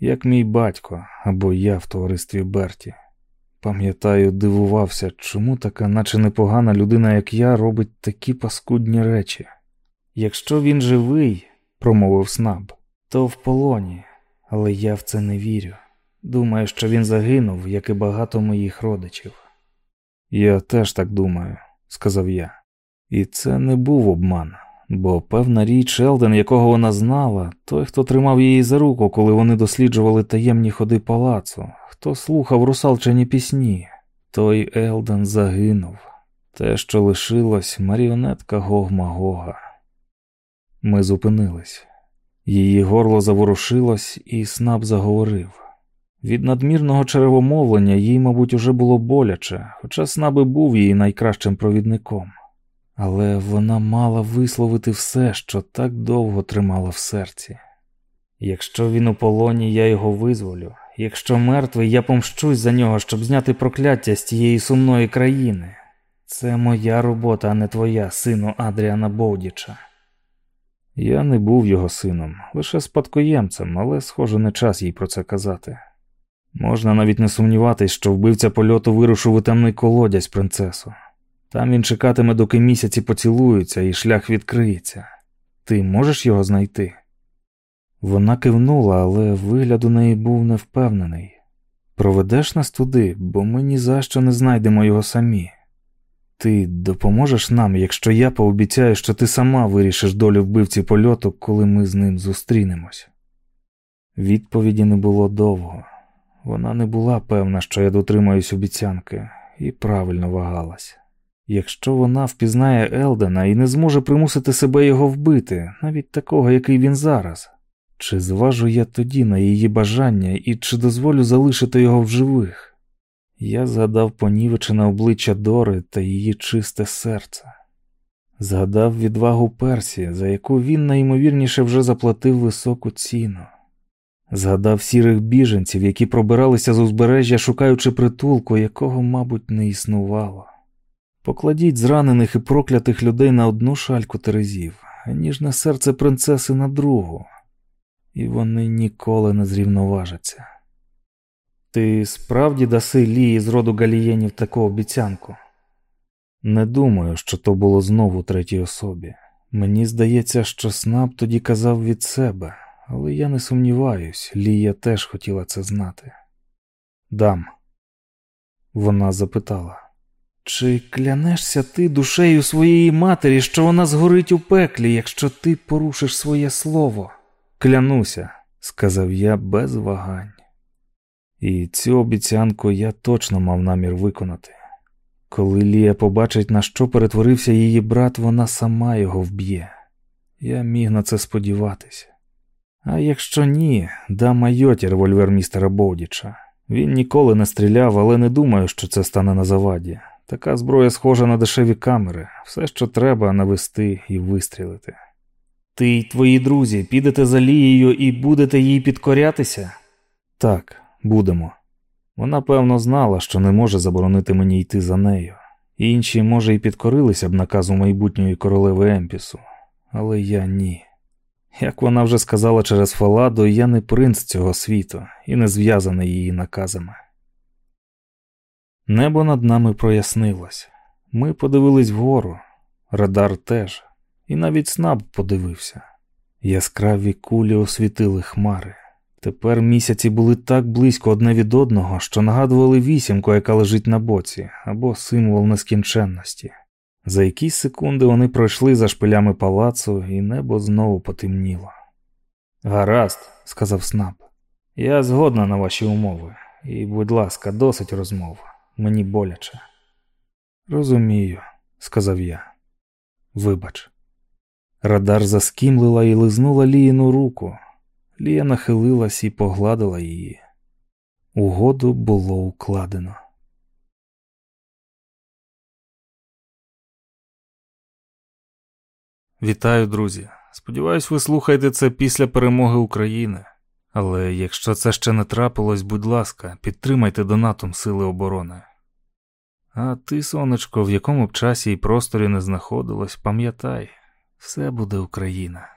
як мій батько або я в товаристві Берті. Пам'ятаю, дивувався, чому така, наче непогана людина, як я, робить такі паскудні речі. Якщо він живий, промовив снаб, то в полоні, але я в це не вірю. Думаю, що він загинув, як і багато моїх родичів. Я теж так думаю, сказав я. І це не був обман, бо певна річ Елден, якого вона знала, той, хто тримав її за руку, коли вони досліджували таємні ходи палацу, хто слухав русалчені пісні, той Елден загинув. Те, що лишилось, маріонетка Гогмагога. Ми зупинились. Її горло заворушилось, і снаб заговорив. Від надмірного черевомовлення їй, мабуть, уже було боляче, хоча снаб і був її найкращим провідником. Але вона мала висловити все, що так довго тримала в серці. Якщо він у полоні, я його визволю. Якщо мертвий, я помщусь за нього, щоб зняти прокляття з тієї сумної країни. Це моя робота, а не твоя, сину Адріана Бовдіча. Я не був його сином, лише спадкоємцем, але, схоже, не час їй про це казати. Можна навіть не сумніватись, що вбивця польоту вирушив у темний колодязь принцесу. Там він чекатиме, доки місяці поцілуються, і шлях відкриється. Ти можеш його знайти? Вона кивнула, але вигляд у неї був невпевнений. Проведеш нас туди, бо ми ні за що не знайдемо його самі. Ти допоможеш нам, якщо я пообіцяю, що ти сама вирішиш долю вбивці польоту, коли ми з ним зустрінемось. Відповіді не було довго. Вона не була певна, що я дотримаюсь обіцянки, і правильно вагалась. Якщо вона впізнає Елдена і не зможе примусити себе його вбити, навіть такого, який він зараз, чи зважу я тоді на її бажання і чи дозволю залишити його в живих? Я згадав понівечене обличчя Дори та її чисте серце. Згадав відвагу Персі, за яку він найімовірніше вже заплатив високу ціну. Згадав сірих біженців, які пробиралися з узбережжя, шукаючи притулку, якого, мабуть, не існувало. Покладіть зранених і проклятих людей на одну шальку терезів, а ніжне серце принцеси на другу, і вони ніколи не зрівноважаться. Ти справді даси Лії з роду галієнів таку обіцянку? Не думаю, що то було знову третій особі. Мені здається, що Снаб тоді казав від себе, але я не сумніваюсь, Лія теж хотіла це знати. Дам. Вона запитала. Чи клянешся ти душею своєї матері, що вона згорить у пеклі, якщо ти порушиш своє слово? Клянуся, сказав я без вагань. І цю обіцянку я точно мав намір виконати. Коли Лія побачить, на що перетворився її брат, вона сама його вб'є. Я міг на це сподіватися. А якщо ні, дам майоті револьвер містера Боудіча. Він ніколи не стріляв, але не думаю, що це стане на заваді. Така зброя схожа на дешеві камери, все, що треба, навести і вистрілити. Ти й твої друзі підете за Лією і будете їй підкорятися? Так, будемо. Вона, певно, знала, що не може заборонити мені йти за нею. Інші, може, і підкорилися б наказу майбутньої королеви Емпісу, але я ні. Як вона вже сказала через Фаладу, я не принц цього світу і не зв'язаний її наказами. Небо над нами прояснилось. Ми подивились вгору, радар теж, і навіть снаб подивився. Яскраві кулі освітили хмари. Тепер місяці були так близько одне від одного, що нагадували вісімку, яка лежить на боці, або символ нескінченності. За якісь секунди вони пройшли за шпилями палацу, і небо знову потемніло. Гаразд, сказав Снап, я згодна на ваші умови, і, будь ласка, досить розмов. Мені боляче. Розумію, сказав я. Вибач. Радар заскімлила і лизнула Ліїну руку. Лія нахилилась і погладила її. Угоду було укладено. Вітаю, друзі. Сподіваюсь, ви слухаєте це після перемоги України. Але якщо це ще не трапилось, будь ласка, підтримайте донатом Сили оборони. А ти, сонечко, в якому б часі і просторі не знаходилось, пам'ятай, все буде Україна.